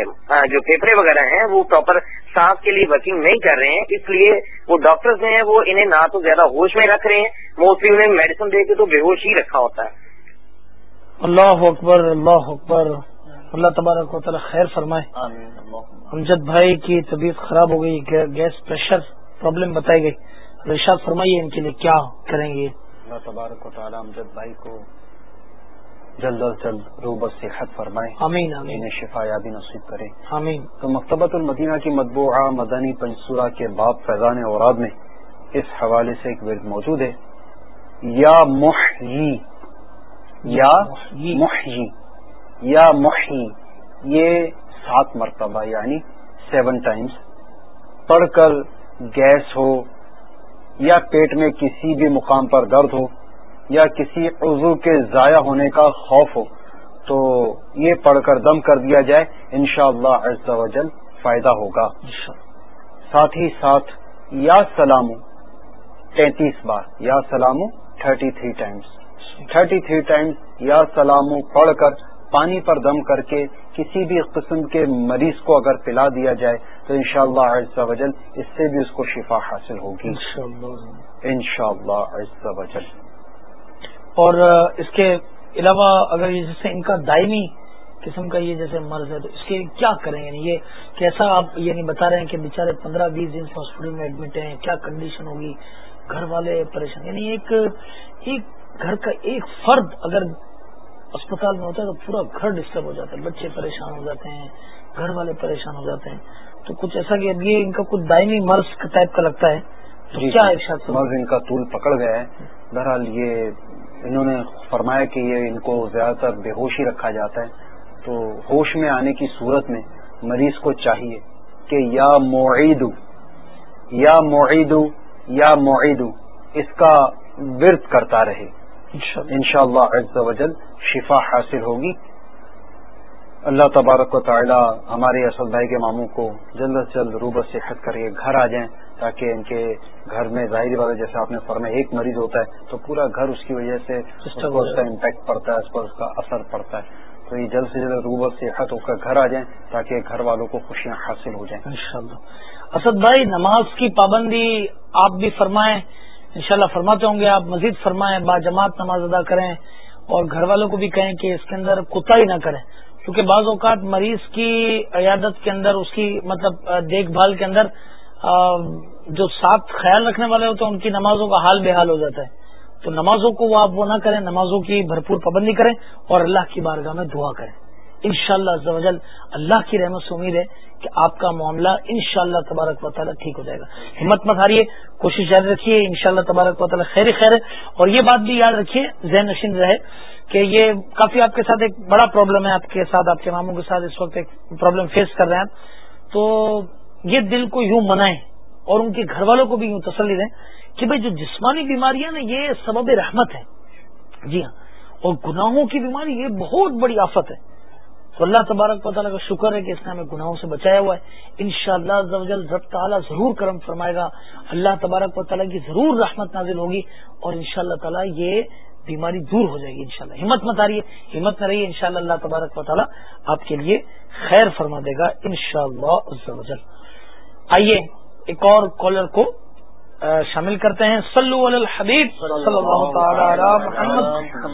جو پیپرے وغیرہ ہیں وہ پراپر سانس کے لیے ورکنگ نہیں کر رہے ہیں۔ اس لیے وہ ڈاکٹر جو ہیں وہ انہیں نہ تو زیادہ ہوش میں رکھ رہے ہیں موسٹلی انہیں میڈیسن دے کے تو بے ہوش ہی رکھا ہوتا ہے۔ اللہ اکبر اللہ اکبر۔ اللہ تبارک و تعالیٰ خیر فرمائے۔ امجد بھائی کی طبیعت خراب ہو گئی گیس پریشر پرابلم بتائی گئی۔ رشاد فرمائیے ان کے لیے کیا کریں گے۔ اللہ تبارک و تعالیٰ امجد بھائی کو جلد از جلد روبت صحت فرمائے۔ آمین آمین۔ شفا یابی نصیب کرے۔ آمین۔ تو مکتبۃ المدینہ کی مطبوعہ مدنی پنسورہ کے باب فیضان اوراد میں اس حوالے سے ایک ورد موجود ہے۔ یا محی یا محی یا محی یہ سات مرتبہ یعنی سیون ٹائمز پڑھ کر گیس ہو، یا پیٹ میں کسی بھی مقام پر درد ہو، یا کسی عضو کے ضائع ہونے کا خوف ہو، تو یہ پڑھ کر دم کر دیا جائے، انشاءاللہ شاء اللہ فائدہ ہوگا۔ ساتھ ہی ساتھ یا سلام تینتیس بار، یا سلام thirty three times thirty three times یا سلام پڑھ کر پانی پر دم کر کے کسی بھی قسم کے مریض کو اگر پلا دیا جائے تو انشاءاللہ شاء اللہ اس سے بھی اس کو شفا حاصل ہوگی۔ انشاءاللہ۔ شاء اللہ اور اس کے علاوہ اگر یہ جیسے ان کا دائمی قسم کا یہ جیسے مرض ہے تو اس کے کیا کریں؟ یعنی یہ کیسا آپ یعنی بتا رہے ہیں کہ بےچارے پندرہ بیس دن سے ہاسپٹل میں ایڈمٹ ہیں کیا کنڈیشن ہوگی؟ گھر والے پریشان یعنی ایک ایک گھر کا ایک فرد اگر اسپتال میں ہوتا ہے تو پورا گھر ڈسٹرب ہو جاتا ہے۔ بچے پریشان ہو جاتے ہیں گھر والے پریشان ہو جاتے ہیں۔ تو کچھ ایسا کہ اب یہ ان کا کچھ دائمی مرض ٹائپ کا لگتا ہے۔ جی کیا مرض ان کا طول پکڑ گیا ہے۔ بہرحال یہ انہوں نے فرمایا کہ یہ ان کو زیادہ تر بے ہوشی رکھا جاتا ہے۔ تو ہوش میں آنے کی صورت میں مریض کو چاہیے کہ یا معیدو یا معیدو یا معیدو اس کا ورد کرتا رہے۔ انشاءاللہ شاء اللہ شفا حاصل ہوگی۔ اللہ تبارک و تعالی ہمارے اسد بھائی کے ماموں کو جلد از جلد روبت سے حد کر کے گھر آ جائیں تاکہ ان کے گھر میں ظاہری والا جیسے آپ نے فرمایا ایک مریض ہوتا ہے تو پورا گھر اس کی وجہ سے اس کا امپیکٹ پڑتا ہے اس پر اس کا اثر پڑتا ہے۔ تو یہ جلد سے جلد روبت سے حد ہو کر گھر آ جائیں تاکہ گھر والوں کو خوشیاں حاصل ہو جائیں۔ اسد بھائی نماز کی پابندی آپ بھی فرمائیں۔ انشاءاللہ فرماتے ہوں گے، آپ مزید فرمائیں، با جماعت نماز ادا کریں اور گھر والوں کو بھی کہیں کہ اس کے اندر کتا ہی نہ کریں۔ کیونکہ بعض اوقات مریض کی عیادت کے اندر، اس کی مطلب دیکھ بھال کے اندر جو ساتھ خیال رکھنے والے ہوتے ہیں، ان کی نمازوں کا حال بے حال ہو جاتا ہے۔ تو نمازوں کو وہ آپ وہ نہ کریں، نمازوں کی بھرپور پابندی کریں اور اللہ کی بارگاہ میں دعا کریں۔ ان شاء اللہ اللہ کی رحمت سے امید ہے کہ آپ کا معاملہ ان شاء اللہ تبارک و تعالیٰ ٹھیک ہو جائے گا۔ ہمت مت ہاریے، کوشش جاری رکھیے ان شاء اللہ تبارک و تعالیٰ خیر خیر۔ ہے اور یہ بات بھی یاد رکھیے، ذہن نشین رہے کہ یہ کافی آپ کے ساتھ ایک بڑا پرابلم ہے، آپ کے ساتھ آپ کے ماموں کے ساتھ اس وقت ایک پرابلم فیس کر رہے ہیں۔ تو یہ دل کو یوں منائیں اور ان کے گھر والوں کو بھی یوں تسلی دیں کہ بھائی جو جسمانی بیماریاں نا، یہ سبب رحمت ہے۔ جی ہاں۔ اور گناہوں کی بیماری یہ بہت بڑی آفت ہے۔ تو اللہ تبارک و تعالیٰ کا شکر ہے کہ اس نے ہمیں گناہوں سے بچایا ہوا ہے۔ ان شاء اللہ رب تعالیٰ ضرور کرم فرمائے گا۔ اللہ تبارک و تعالیٰ کی ضرور رحمت نازل ہوگی اور ان شاء اللہ تعالیٰ یہ بیماری دور ہو جائے گی انشاءاللہ۔ ہمت مت آ رہی ہے، ہمت نہ رہی ہے ان اللہ تبارک و تعالیٰ آپ کے لیے خیر فرما دے گا ان شاء آئیے ایک اور کالر کو شامل کرتے ہیں۔ صلو علی الحبیب صلی اللہ تعالی علی محمد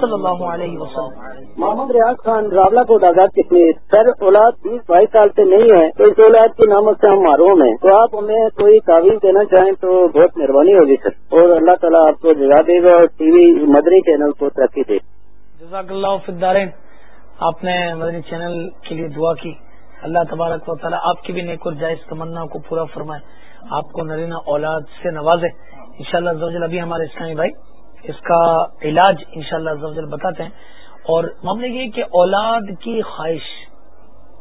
صلی اللہ علیہ وسلم۔ محمد ریاض خان راولہ کو آزاد کشمیر۔ سر اولاد بیس بائیس سال سے نہیں ہے تو اس اولاد کی نامت سے ہم معروم ہیں۔ تو آپ ہمیں کوئی تعویذ دینا چاہیں تو بہت مہربانی ہوگی سر۔ اور اللہ تعالیٰ آپ کو جگہ دے گا اور ٹی وی مدری چینل کو ترقی دے۔ جزاک اللہ فدارین آپ نے مدنی چینل کے لیے دعا کی۔ اللہ تبارک و تعالیٰ آپ کی بھی نیک اور جائز تمنا کو پورا فرمائے۔ آپ کو نرینا اولاد سے نوازے۔ ان شاء اللہ ابھی ہمارے اسلامی بھائی اس کا علاج ان شاء اللہ بتاتے ہیں۔ اور معاملے یہ کہ اولاد کی خواہش،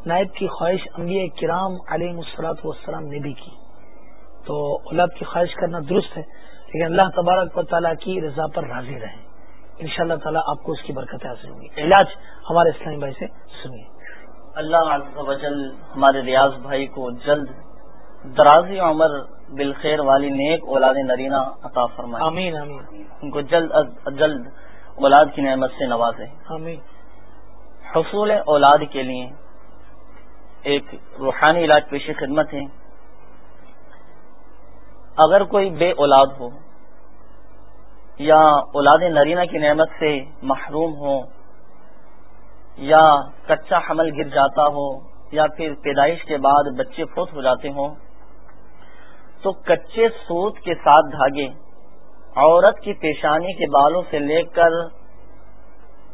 نائب کی خواہش انبیاء کرام علیہ مسلاط والسلام نے بھی کی۔ تو اولاد کی خواہش کرنا درست ہے، لیکن اللہ تبارک و تعالیٰ کی رضا پر راضی رہے ان شاء اللہ تعالیٰ آپ کو اس کی برکت حاصل ہوں گی۔ علاج ہمارے اسلامی بھائی سے سنیے۔ اللہ ہمارے ریاض بھائی کو جلد درازی عمر بالخیر والی نیک اولاد نرینا عطا فرمائے۔ آمین آمین۔ ان کو جلد از جلد اولاد کی نعمت سے نوازے۔ آمین۔ حصول اولاد کے لیے ایک روحانی علاج پیشی خدمت ہے۔ اگر کوئی بے اولاد ہو یا اولاد نرینا کی نعمت سے محروم ہو یا کچا حمل گر جاتا ہو یا پھر پیدائش کے بعد بچے فوت ہو جاتے ہوں، تو کچے سوت کے ساتھ دھاگے، عورت کی پیشانی کے بالوں سے لے کر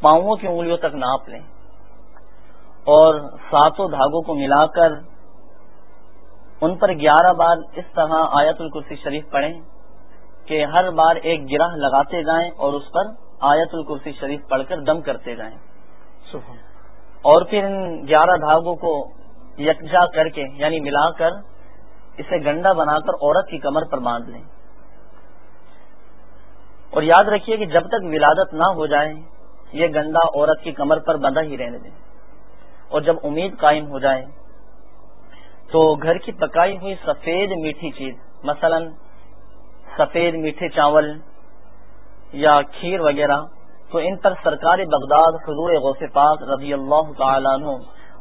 پاؤں کی انگلیوں تک ناپ لیں۔ اور ساتوں دھاگوں کو ملا کر ان پر گیارہ بار اس طرح آیت الکرسی شریف پڑھیں کہ ہر بار ایک گرہ لگاتے جائیں اور اس پر آیت الکرسی شریف پڑھ کر دم کرتے جائیں۔ اور پھر ان گیارہ دھاگوں کو یکجا کر کے یعنی ملا کر، اسے گنڈا بنا کر عورت کی کمر پر باندھ لیں۔ اور یاد رکھیے کہ جب تک ولادت نہ ہو جائے، یہ گنڈا عورت کی کمر پر بندھا ہی رہنے دیں۔ اور جب امید قائم ہو جائے، تو گھر کی پکائی ہوئی سفید میٹھی چیز، مثلا سفید میٹھے چاول یا کھیر وغیرہ تو ان پر سرکار بغداد حضور غوث پاک رضی اللہ تعالیٰ عنہ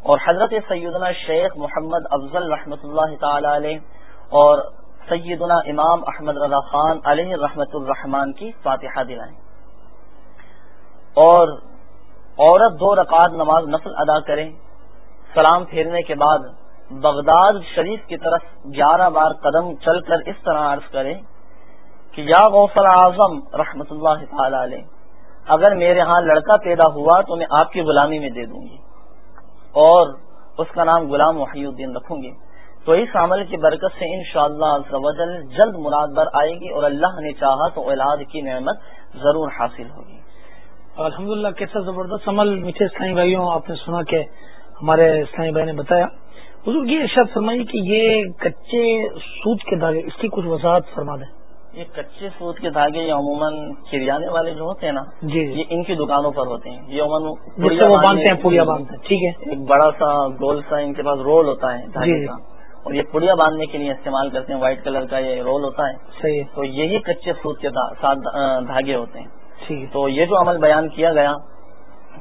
اور حضرت سیدنا شیخ محمد افضل رحمۃ اللہ تعالی علیہ اور سیدنا امام احمد رضا خان علیہ رحمت الرحمان کی فاتحہ دلائیں۔ اور عورت دو رکعت نماز نفل ادا کریں۔ سلام پھیرنے کے بعد بغداد شریف کی طرف گیارہ بار قدم چل کر اس طرح عرض کریں کہ یا غوث اعظم رحمت اللہ تعالی علیہ اگر میرے ہاں لڑکا پیدا ہوا تو میں آپ کی غلامی میں دے دوں گی اور اس کا نام غلام وحی الدین رکھوں گی۔ تو اس عمل کی برکت سے انشاءاللہ شاء اللہ جلد مراد بر آئے گی اور اللہ نے چاہا تو اولاد کی نعمت ضرور حاصل ہوگی۔ الحمد للہ کیسا زبردست عمل میٹھے اسلامی بھائیوں، آپ نے سنا کہ ہمارے اسلامی بھائی نے بتایا۔ حضور یہ ارشاد فرمائی کہ یہ کچے سود کے دھاگے اس کی کچھ وضاحت فرما دیں۔ یہ کچے سوت کے دھاگے یہ عموماً کھریانے والے جو ہوتے ہیں نا جی۔ یہ ان کی دکانوں پر ہوتے ہیں۔ یہ عموماً باندھتے ہیں پڑیا باندھتے ہیں ٹھیک ہے۔ ایک بڑا سا گول سا ان کے پاس رول ہوتا ہے دھاگے جی۔ کا۔ اور یہ پڑیا باندھنے کے لیے استعمال کرتے ہیں وائٹ کلر کا یہ رول ہوتا ہے۔ صحیح تو یہی کچے سوت کے ساتھ دھاگے ہوتے ہیں۔ تو یہ جو عمل بیان کیا گیا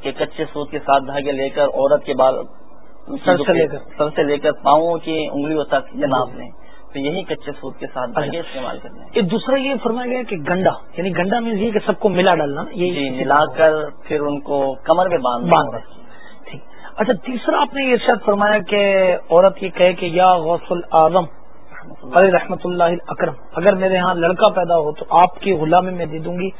کہ کچے سوت کے ساتھ دھاگے لے کر عورت کے بال سر سے لے کر پاؤں کی انگلیوں تک یہ ناپ لیں۔ تو یہی کچے سوت کے ساتھ اچھا۔ استعمال کرنا ہے دوسرا یہ فرمایا گیا کہ گنڈا یعنی گنڈا میں یہ کہ سب کو ملا ڈالنا یہ جی ملا کر پھر ان کو کمر میں باندھ باندھ ٹھیک۔ اچھا تیسرا آپ نے یہ ارشاد فرمایا کہ عورت یہ کہے کہ یا غوث العظم علی رحمت اللہ اکرم اگر میرے ہاں لڑکا پیدا ہو تو آپ کی غلامی میں دے دوں گی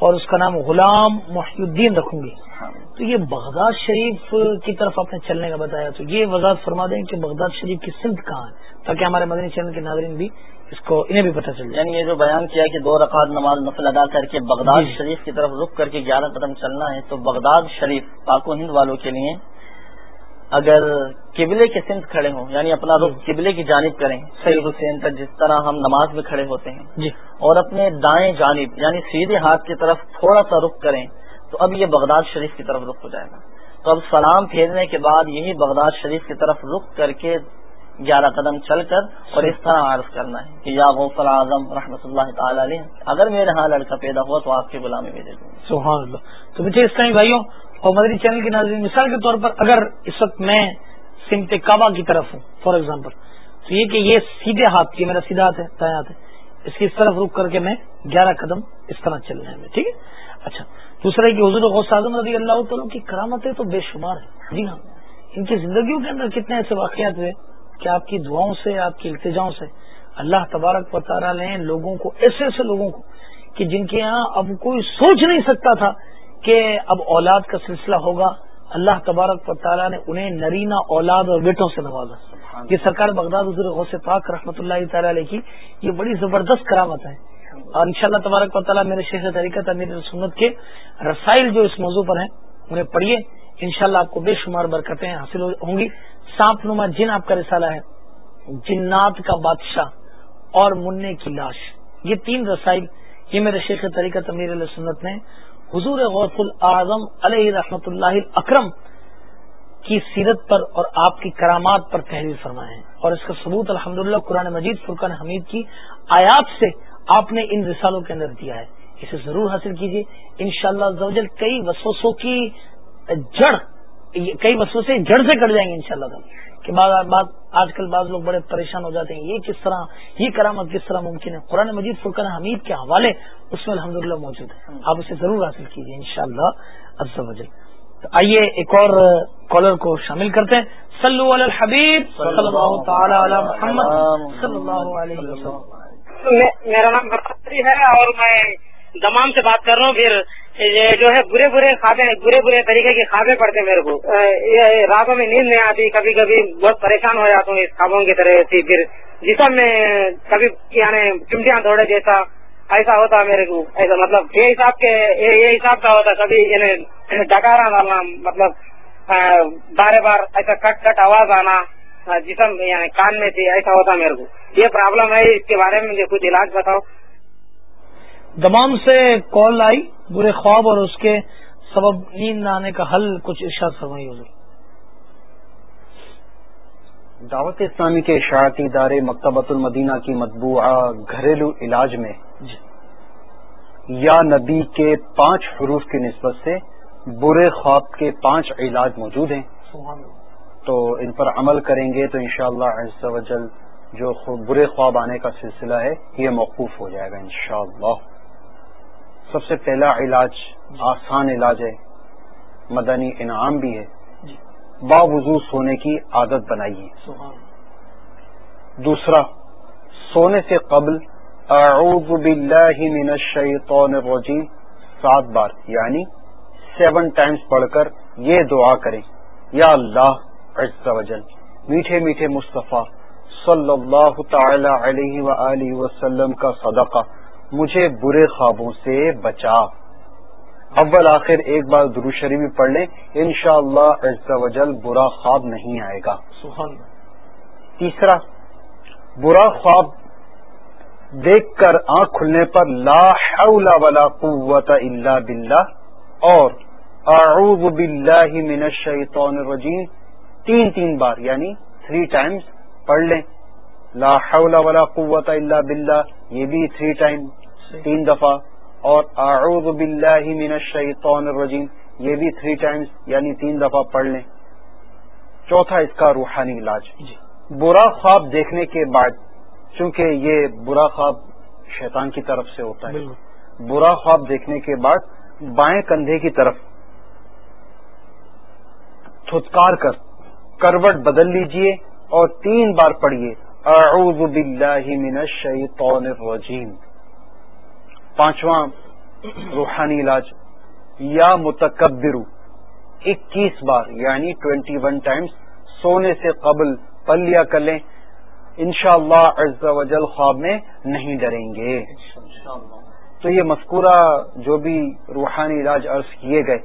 اور اس کا نام غلام محی الدین رکھوں گی۔ ہاں۔ تو یہ بغداد شریف کی طرف آپ نے چلنے کا بتایا۔ تو یہ وضاحت فرما دیں کہ بغداد شریف کی سمت کہاں ہے تاکہ ہمارے مدنی چینل کے ناظرین بھی اس کو انہیں بھی پتہ چل جائے۔ یعنی یہ جو بیان کیا کہ دو رکعت نماز نفل ادا کر کے بغداد شریف کی طرف رک کر کے گیارہ قدم چلنا ہے تو بغداد شریف پاک و ہند والوں کے لیے اگر قبلے کے سمت کھڑے ہوں یعنی اپنا رخ قبلے کی جانب کریں سید حسین تک جس طرح ہم نماز میں کھڑے ہوتے ہیں جی۔ اور اپنے دائیں جانب یعنی سیدھے ہاتھ کی طرف تھوڑا سا رخ کریں تو اب یہ بغداد شریف کی طرف رخ ہو جائے گا۔ تو اب سلام پھیرنے کے بعد یہی بغداد شریف کی طرف رخ کر کے گیارہ قدم چل کر اور اس طرح عرض کرنا ہے کہ یا غوث اعظم رحمۃ اللہ تعالی علیہ اگر میرے ہاں لڑکا پیدا ہوا تو آپ کی غلامی بھی دے دوں گا سبحان اللہ۔ تو مجھے اس طرح بھائیوں اور مدری چینل کی ناظرین، مثال کے طور پر اگر اس وقت میں سمت کعبہ کی طرف ہوں فار ایگزامپل تو یہ کہ یہ سیدھے ہاتھ، یہ میرا سیدھا ہاتھ ہے، دائیں ہاتھ ہے، اس کی اس طرف رک کر کے میں گیارہ قدم اس طرح چل رہے ہیں ٹھیک ہے؟ اچھا دوسرا کہ حضور غوث اعظم رضی اللہ تعالیٰ کی کرامتیں تو بے شمار ہیں۔ جی ہاں ان کی زندگیوں کے اندر کتنے ایسے واقعات ہوئے کہ آپ کی دعاؤں سے، آپ کی التجاؤں سے اللہ تبارک و تعالیٰ نے لوگوں کو، ایسے ایسے لوگوں کو کہ جن کے یہاں اب کوئی سوچ نہیں سکتا تھا کہ اب اولاد کا سلسلہ ہوگا اللہ تبارک و تعالیٰ نے انہیں نرینا اولاد اور بیٹوں سے نوازا۔ یہ سرکار بغداد حضور غوث پاک رحمۃ اللہ تعالی علیہ کی یہ بڑی زبردست کرامت ہے۔ اور انشاءاللہ تبارک و تعالیٰ میرے شیخ طریقہ امیر سنت کے رسائل جو اس موضوع پر ہیں انہیں پڑھیے۔ انشاءاللہ آپ کو بے شمار برکتیں حاصل ہوں گی۔ سانپ نما جن آپ کا رسالہ ہے۔ جنات کا بادشاہ اور منع کی لاش۔ یہ تین رسائل یہ میرے شیخ طریقہ امیر علیہ سنت نے حضور غوث العظم علیہ رحمت اللہ اکرم کی سیرت پر اور آپ کی کرامات پر تحریر فرمائے ہیں اور اس کا ثبوت الحمدللہ قرآن مجید فرقان حمید کی آیات سے آپ نے ان رسالوں کے اندر دیا ہے۔ اسے ضرور حاصل کیجیے ان شاء اللہ کئی وسوسوں کی جڑ کئی وسوسے جڑ سے کٹ جائیں گے انشاءاللہ شاء اللہ کہ بعد آج کل بعض لوگ بڑے پریشان ہو جاتے ہیں، یہ کس طرح یہ کرامت کس طرح ممکن ہے؟ قرآن مجید فرقان حمید کے حوالے اس میں الحمد موجود ہے۔ آپ اسے ضرور حاصل کیجیے ان شاء اللہ آئیے ایک اور کالر کو شامل کرتے ہیں۔ صلو علی الحبیب، صلی اللہ تعالی علی محمد، صلی اللہ علیہ وسلم۔ میرا نام ہے اور میں دمام سے بات کر رہا ہوں، پھر جو ہے برے برے خوابے برے برے طریقے کے خوابے پڑتے میرے کو۔ راتوں میں نیند نہیں آتی، کبھی کبھی بہت پریشان ہو جاتا ہوں اس خوابوں کی طرح سے۔ پھر جسم میں کبھی یعنی چمٹیاں دوڑے جیسا ایسا ہوتا میرے کو۔ ایسا مطلب یہ حساب کے یہ حساب کا ہوتا کبھی یعنی ڈکارا ڈالنا مطلب بار بار ایسا کٹ کٹ آواز آنا، جسم یعنی کان میں تھی ایسا ہوتا میرے کو۔ یہ پرابلم ہے اس کے بارے میں مجھے کچھ علاج بتاؤ۔ دمام سے کال آئی برے خواب اور اس کے سبب نیند نہ آنے کا حل کچھ ارشاد فرمائی ہوگی دعوت اسلامی کے اشاعتی ادارے مکتبۃ المدینہ کی مطبوعہ گھریلو علاج میں جی۔ یا نبی کے پانچ حروف کی نسبت سے برے خواب کے پانچ علاج موجود ہیں۔ تو ان پر عمل کریں گے تو انشاءاللہ شاء جو برے خواب آنے کا سلسلہ ہے یہ موقوف ہو جائے گا انشاءاللہ۔ سب سے پہلا علاج آسان علاج ہے۔ مدنی انعام بھی ہے۔ باوضو سونے کی عادت بنائیے۔ دوسرا سونے سے قبل اعوذ باللہ من الشیطان الرجیم سات بار یعنی سیون ٹائمز پڑھ کر یہ دعا کریں یا اللہ عز و جل میٹھے میٹھے مصطفیٰ صلی اللہ تعالی علیہ وآلہ وسلم کا صدقہ مجھے برے خوابوں سے بچا۔ اول آخر ایک بار دروشری بھی پڑھ لیں ان شاء اللہ برا خواب نہیں آئے گا۔ تیسرا برا خواب دیکھ کر آنکھ کھلنے پر لا حول ولا قوت الا باللہ۔ اور اعوذ باللہ من الشیطان الرجیم۔ تین تین بار یعنی تھری ٹائمز پڑھ لیں۔ لا حول ولا قوت الا باللہ یہ بھی تھری ٹائم تین دفعہ. اور اعوذ باللہ من الشیطان الرجیم. یہ بھی تھری ٹائمز یعنی تین دفعہ پڑھ لیں. چوتھا اس کا روحانی علاج. جی۔ برا خواب دیکھنے کے بعد چونکہ یہ برا خواب شیطان کی طرف سے ہوتا ہے. برا خواب دیکھنے کے بعد بائیں کندھے کی طرف تھتکار کر کروٹ بدل لیجیے اور تین بار پڑھیے اعوذ باللہ من الشیطان الرجیم۔ پانچواں روحانی علاج۔ یا متکبرو۔ اکیس بار یعنی ٹوینٹی ون ٹائمز سونے سے قبل پل لیا کر لیں۔ انشاءاللہ شاء اللہ خواب میں نہیں ڈریں گے۔ تو یہ مذکورہ جو بھی روحانی علاج عرض کیے گئے،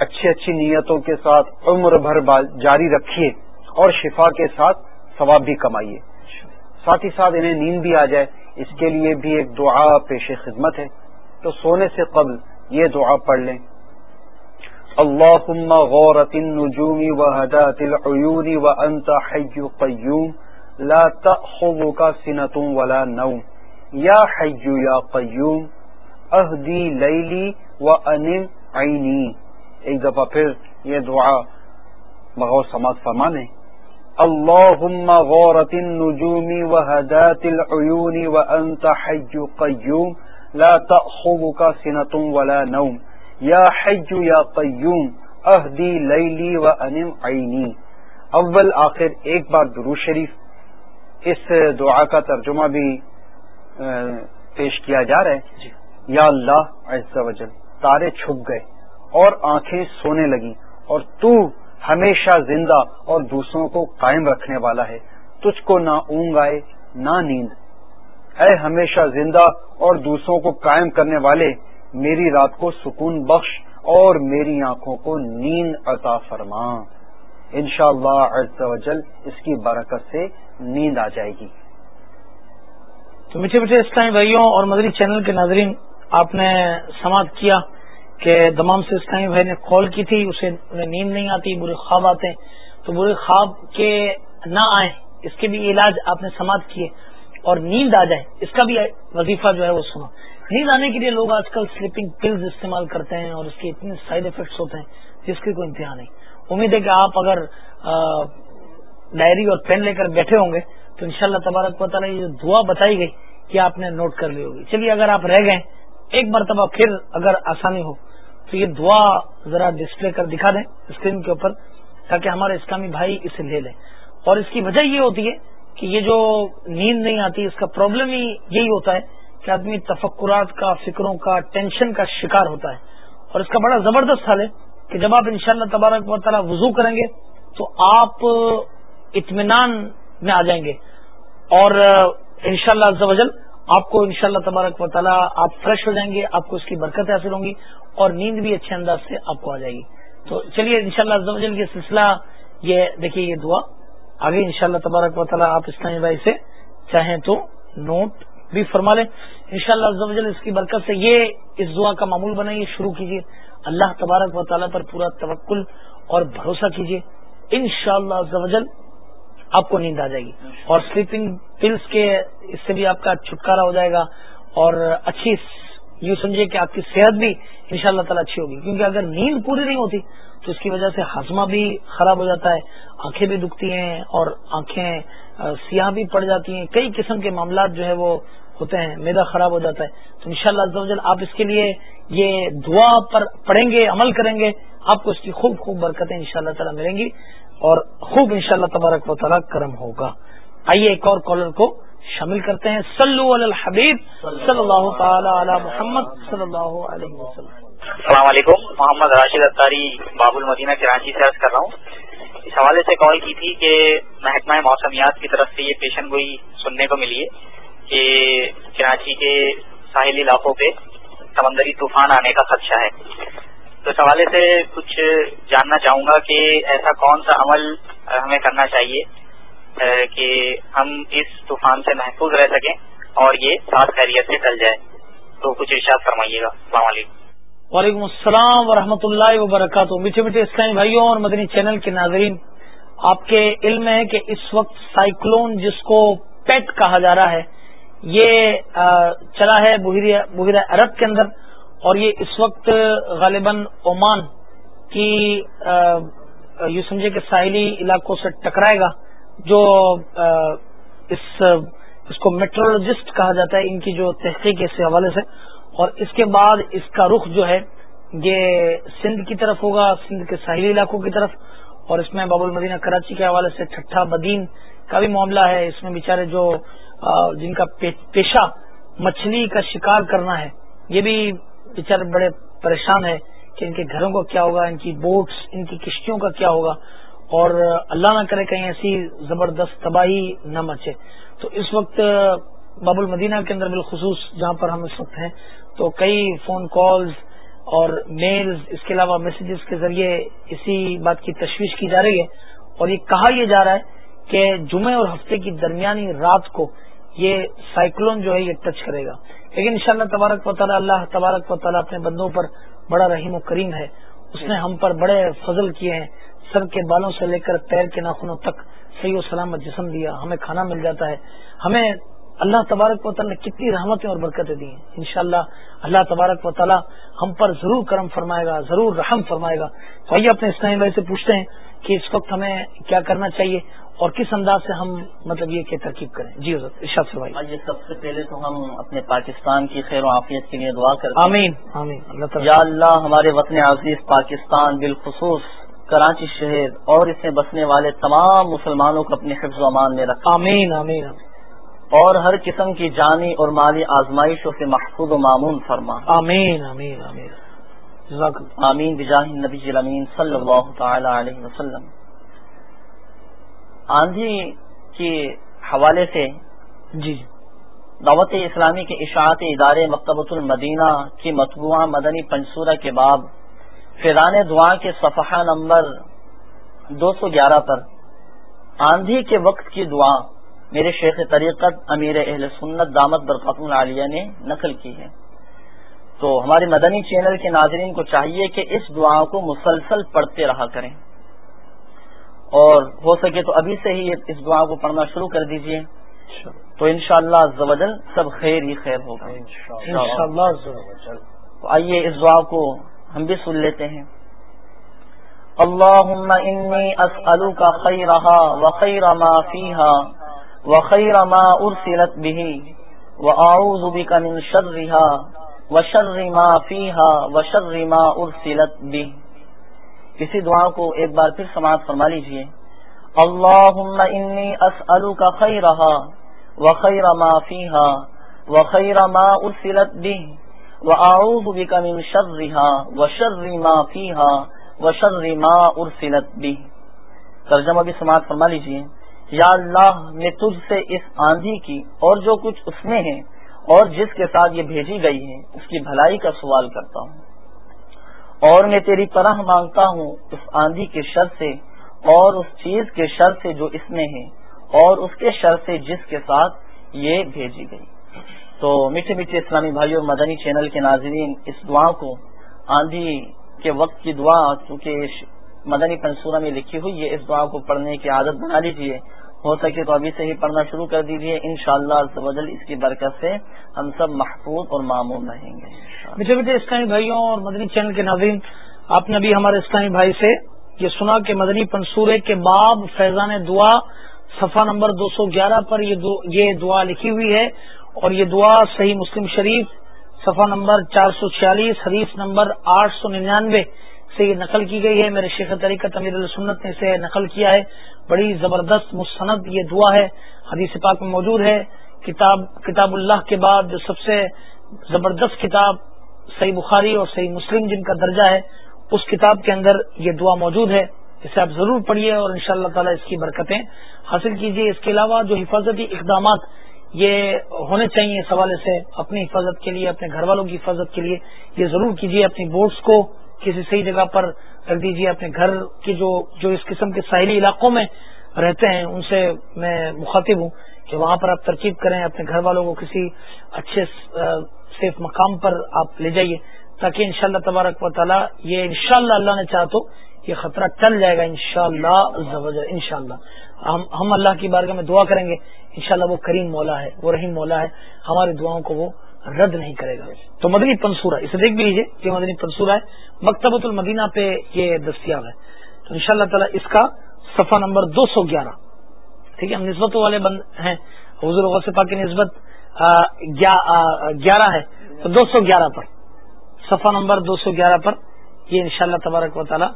اچھی اچھی نیتوں کے ساتھ عمر بھر جاری رکھیے اور شفا کے ساتھ ثواب بھی کمائیے۔ ساتھ ہی ساتھ انہیں نیند بھی آ جائے۔ اس کے لیے بھی ایک دعا پیش خدمت ہے۔ تو سونے سے قبل یہ دعا پڑھ لیں۔ اللهم غورت النجوم وهدات العيون وانت حي قيوم لا تأخذك سنة ولا نوم۔ یا حی یا قیوم، اہدی لیلی و انم عینی۔ ایک دفعہ پھر یہ دعا بغور سماعت فرمانے۔ اللهم غورت النجوم وهدات العيون وانت حي قيوم. لا تأخذك سنة ولا نوم. یا حج یا قیوم اہدی لیلی و انم عینی اول آخر ایک بار درو شریف. اس دعا کا ترجمہ بھی پیش کیا جا رہا ہے۔ جی۔ یا اللہ عز و جل تارے چھپ گئے اور آنکھیں سونے لگی اور تو ہمیشہ زندہ اور دوسروں کو قائم رکھنے والا ہے۔ تجھ کو نہ اونگ آئے، نہ نیند۔ اے ہمیشہ زندہ اور دوسروں کو قائم کرنے والے، میری رات کو سکون بخش اور میری آنکھوں کو نیند عطا فرما۔ انشاءاللہ شاء اللہ اس کی برکت سے نیند آ جائے گی۔ تو میٹھے میٹھے اسلامی بھائیوں اور مدری چینل کے ناظرین، آپ نے سماعت کیا۔ کہ دمام سے اسلامی بھائی نے کال کی تھی، اسے انہیں نیند نہیں آتی، برے خواب آتے ہیں۔ تو برے خواب کے نہ آئے اس کے بھی علاج آپ نے سماعت کیے اور نیند آ جائے۔ اس کا بھی وظیفہ جو ہے وہ سنا۔ نیند آنے کے لیے لوگ آج کل سلیپنگ پلز استعمال کرتے ہیں اور اس کے اتنے سائڈ افیکٹس ہوتے ہیں جس کی کوئی انتہا نہیں۔ امید ہے کہ آپ اگر ڈائری اور پین لے کر بیٹھے ہوں گے تو ان شاء اللہ تبارک تعالیٰ یہ دعا بتائی گئی کہ آپ نے نوٹ کر لی ہوگی۔ چلیے، اگر آپ رہ گئے ایک مرتبہ پھر اگر آسانی ہو تو یہ دعا ذرا ڈسپلے کر دکھا دیں اسکرین کے اوپر تاکہ ہمارے اسلامی بھائی اسے لے لیں۔ اور اس کی وجہ یہ ہوتی ہے کہ یہ جو نیند نہیں آتی، اس کا پرابلم ہی یہی ہوتا ہے کہ آدمی تفکرات کا، فکروں کا ٹینشن کا شکار ہوتا ہے۔ اور اس کا بڑا زبردست حال ہے کہ جب آپ انشاءاللہ تبارک و تعالیٰ وضو کریں گے تو آپ اطمینان میں آ جائیں گے۔ اور انشاءاللہ شاء اللہ آپ کو انشاءاللہ تبارک و تعالیٰ آپ فریش ہو جائیں گے، آپ کو اس کی برکت حاصل ہوں گی اور نیند بھی اچھے انداز سے آپ کو آ جائے گی۔ تو چلیے ان شاء اللہ یہ سلسلہ، یہ دیکھیے، یہ دعا۔ آگے ان شاء اللہ تبارک و تعالیٰ آپ اسلامی بھائی سے چاہیں تو نوٹ بھی فرما لیں۔ ان شاء اللہ اس کی برکت سے یہ اس دعا کا معمول بنائیے، شروع کیجیے۔ اللہ تبارک و تعالیٰ پر پورا توکل اور بھروسہ کیجیے۔ ان شاء اللہ آپ کو نیند آ جائے گی۔ اور سلیپنگ پلس کے اس سے بھی آپ کا چھٹکارا ہو جائے گا۔ اور اچھی یوں سمجھے کہ آپ کی صحت بھی ان شاء اللہ تعالیٰ اچھی ہوگی۔ کیونکہ اگر نیند پوری نہیں ہوتی تو اس کی وجہ سے ہاضمہ بھی خراب ہو جاتا ہے، آنکھیں بھی دکھتی ہیں اور آنکھیں سیاہ بھی پڑ جاتی ہیں۔ کئی قسم کے معاملات جو ہے وہ ہوتے ہیں میدا خراب ہو جاتا ہے۔ تو انشاءاللہ شاء اللہ آپ اس کے لیے یہ دعا پر پڑھیں گے، عمل کریں گے۔ آپ کو اس کی خوب خوب برکتیں ان شاء اللہ تعالیٰ ملیں گی۔ اور خوب ان شاء اللہ تبارک و تعالیٰ کرم ہوگا۔ آئیے ایک اور کالر کو شامل کرتے ہیں۔ صلو علی الحبیب صلی اللہ تعالی علی محمد صلی اللہ علیہ وسلم۔ السلام علیکم، محمد راشد اطاری باب المدینہ، کراچی سے عرض کر رہا ہوں۔ اس حوالے سے کال کی تھی کہ محکمہ موسمیات کی طرف سے یہ پیشن گوئی سننے کو ملی ہے کہ کراچی کے ساحلی علاقوں پہ سمندری طوفان آنے کا خدشہ ہے۔ تو اس حوالے سے کچھ جاننا چاہوں گا کہ ایسا کون سا عمل ہمیں کرنا چاہیے کہ ہم اس طوفان سے محفوظ رہ سکیں اور یہ سات خیریت سے ٹل جائے۔ تو کچھ ارشاد فرمائیے گا۔ السلام علیکم۔ وعلیکم السلام ورحمۃ اللہ وبرکاتہ۔ میٹھے میٹھے اسلامی بھائیوں اور مدنی چینل کے ناظرین، آپ کے علم ہے کہ اس وقت سائیکلون جس کو پیٹ کہا جا رہا ہے، یہ چلا ہے بحیرہ عرب کے اندر۔ اور یہ اس وقت غالباً عمان کی یوں سمجھے کہ ساحلی علاقوں سے ٹکرائے گا، جو اس اس کو میٹرولوجسٹ کہا جاتا ہے، ان کی جو تحقیق اس حوالے سے۔ اور اس کے بعد اس کا رخ جو ہے، یہ سندھ کی طرف ہوگا، سندھ کے ساحلی علاقوں کی طرف۔ اور اس میں باب المدینہ کراچی کے حوالے سے ٹھٹھا بدین کا بھی معاملہ ہے۔ اس میں بیچارے جو جن کا پیشہ مچھلی کا شکار کرنا ہے، یہ بھی بیچارے بڑے پریشان ہے کہ ان کے گھروں کا کیا ہوگا، ان کی بوٹس، ان کی کشتیوں کا کیا ہوگا۔ اور اللہ نہ کرے کہیں ایسی زبردست تباہی نہ مچے۔ تو اس وقت باب المدینہ کے اندر بالخصوص جہاں پر ہم اس وقت ہیں، تو کئی فون کالز اور میلز، اس کے علاوہ میسیجز کے ذریعے اسی بات کی تشویش کی جا رہی ہے۔ اور یہ کہا یہ جا رہا ہے کہ جمعے اور ہفتے کی درمیانی رات کو یہ سائیکلون جو ہے یہ ٹچ کرے گا۔ لیکن انشاءاللہ تبارک و تعالی اللہ تبارک و تعالی اپنے بندوں پر بڑا رحیم و کریم ہے۔ اس نے ہم پر بڑے فضل کیے ہیں۔ سر کے بالوں سے لے کر پیر کے ناخنوں تک صحیح و سلامت جسم دیا، ہمیں کھانا مل جاتا ہے۔ ہمیں اللہ تبارک و تعالیٰ نے کتنی رحمتیں اور برکتیں دی ہیں۔ انشاءاللہ اللہ تبارک و تعالیٰ ہم پر ضرور کرم فرمائے گا، ضرور رحم فرمائے گا۔ تو آئیے اپنے اسلامی بھائی سے پوچھتے ہیں کہ اس وقت ہمیں کیا کرنا چاہیے اور کس انداز سے ہم مطلب یہ کہ ترکیب کریں۔ جی حضرت ارشاد سے بھائی سب سے پہلے تو ہم اپنے پاکستان کی خیر و عافیت کے لیے دعا کریں آمین۔ آمین۔ اللہ یا اللہ ہمارے وطن عزیز پاکستان بالخصوص کراچی شہر اور اس میں بسنے والے تمام مسلمانوں کو اپنے حفظ و امان میں رکھا آمین آمین اور ہر قسم کی جانی اور مالی آزمائشوں سے محفوظ و معمون فرما۔ آمین آمین آمین۔ آمین بجاہ نبی امین صلی اللہ تعالی علیہ وسلم۔ آندھی کے حوالے سے جی۔ دعوت اسلامی کے اشاعت ادارے مکتبۃ المدینہ کی مطبوعہ مدنی پنصورہ کے باب فیضان دعا کے صفحہ نمبر دو سو گیارہ پر آندھی کے وقت کی دعا میرے شیخ طریقت امیر اہل سنت دامت برقت العالیہ نے نقل کی ہے۔ تو ہمارے مدنی چینل کے ناظرین کو چاہیے کہ اس دعا کو مسلسل پڑھتے رہا کریں۔ اور ہو سکے تو ابھی سے ہی اس دعا کو پڑھنا شروع کر دیجیے۔ تو انشاءاللہ شاء سب خیر ہی خیر ہوگا۔ تو آئیے اس دعا کو ہم بھی سن لیتے ہیں۔ اللهم انی اسألوك خیرها وخیر ما فیها وخیر ما ارسلت به واعوذ بك من شرها وشر ما فیها وشر ما ارسلت به اسی دعا کو ایک بار پھر سماعت فرما لیجیے۔ اللهم انی اسألوك خیرها وخیر ما فیها وخیر ما ارسلت به وأعوذ بك من شرها وشر ما فيها وشر ما أرسلت به ترجمہ بھی سماعت فرما لیجیے یا اللہ میں تجھ سے اس آندھی کی اور جو کچھ اس میں ہے اور جس کے ساتھ یہ بھیجی گئی ہے اس کی بھلائی کا سوال کرتا ہوں۔ اور میں تیری پناہ مانگتا ہوں اس آندھی کے شر سے، اور اس چیز کے شر سے جو اس میں ہے، اور اس کے شر سے جس کے ساتھ یہ بھیجی گئی۔ تو میٹھے میٹھے اسلامی بھائی اور مدنی چینل کے ناظرین، اس دعا کو آندھی کے وقت کی دعا کیونکہ مدنی پنصورہ میں لکھی ہوئی ہے، اس دعا کو پڑھنے کی عادت بنا لیجیے ہو سکے تو ابھی سے ہی پڑھنا شروع کر دیجیے ان شاء اللہ اس کی برکت سے ہم سب محفوظ اور معمول رہیں گے میٹھے میٹھے اسلامی بھائیوں اور مدنی چینل کے ناظرین، آپ نے ابھی ہمارے اسلامی بھائی سے یہ سنا کہ مدنی پنصورے کے باب فیضان دعا، صفحہ نمبر دو سو گیارہ پر یہ دعا لکھی ہوئی ہے اور یہ دعا صحیح مسلم شریف، صفحہ نمبر چار سو چھیالیس، حدیث نمبر آٹھ سو ننانوے۔ سے یہ نقل کی گئی ہے۔ میرے شیخ طریقہ امیر السنت نے اسے نقل کیا ہے۔ بڑی زبردست مستند یہ دعا ہے۔ حدیث پاک میں موجود ہے۔ کتاب کتاب اللہ کے بعد جو سب سے زبردست کتاب صحیح بخاری اور صحیح مسلم جن کا درجہ ہے، اس کتاب کے اندر یہ دعا موجود ہے۔ اسے آپ ضرور پڑھیے اور ان شاء اللہ تعالی اس کی برکتیں حاصل کیجیے۔ اس کے علاوہ جو حفاظتی اقدامات یہ ہونے چاہیے، اس حوالے سے اپنی حفاظت کے لیے، اپنے گھر والوں کی حفاظت کے لیے، یہ ضرور کیجیے اپنی بوٹس کو۔ کسی صحیح جگہ پر رکھ دیجیے اپنے گھر کی جو جو اس قسم کے ساحلی علاقوں میں رہتے ہیں، ان سے میں مخاطب ہوں کہ وہاں پر آپ ترکیب کریں، اپنے گھر والوں کو کسی اچھے سیف مقام پر آپ لے جائیے، تاکہ انشاءاللہ تبارک و تعالیٰ یہ انشاءاللہ اللہ نے چاہ تو یہ خطرہ ٹل جائے گا انشاءاللہ شاء اللہ ہم اللہ کی بارگاہ میں دعا کریں گے، انشاءاللہ وہ کریم مولا ہے، وہ رحیم مولا ہے، ہماری دعاؤں کو وہ رد نہیں کرے گا۔ تو مدنی پنصورہ، اسے دیکھ بھی لیجیے کہ مدنی پنصورہ ہے۔ مکتبۃ المدینہ پہ یہ دستیاب ہے۔ تو ان شاء اللہ تعالیٰ اس کا صفحہ نمبر دو سو گیارہ۔ ٹھیک ہے، ہم نسبتوں والے بند ہیں۔ حضور غصفا کی نسبت گیارہ ہے۔ تو دو سو گیارہ پر۔ صفحہ نمبر دو سو گیارہ پر یہ انشاءاللہ تبارک و تعالیٰ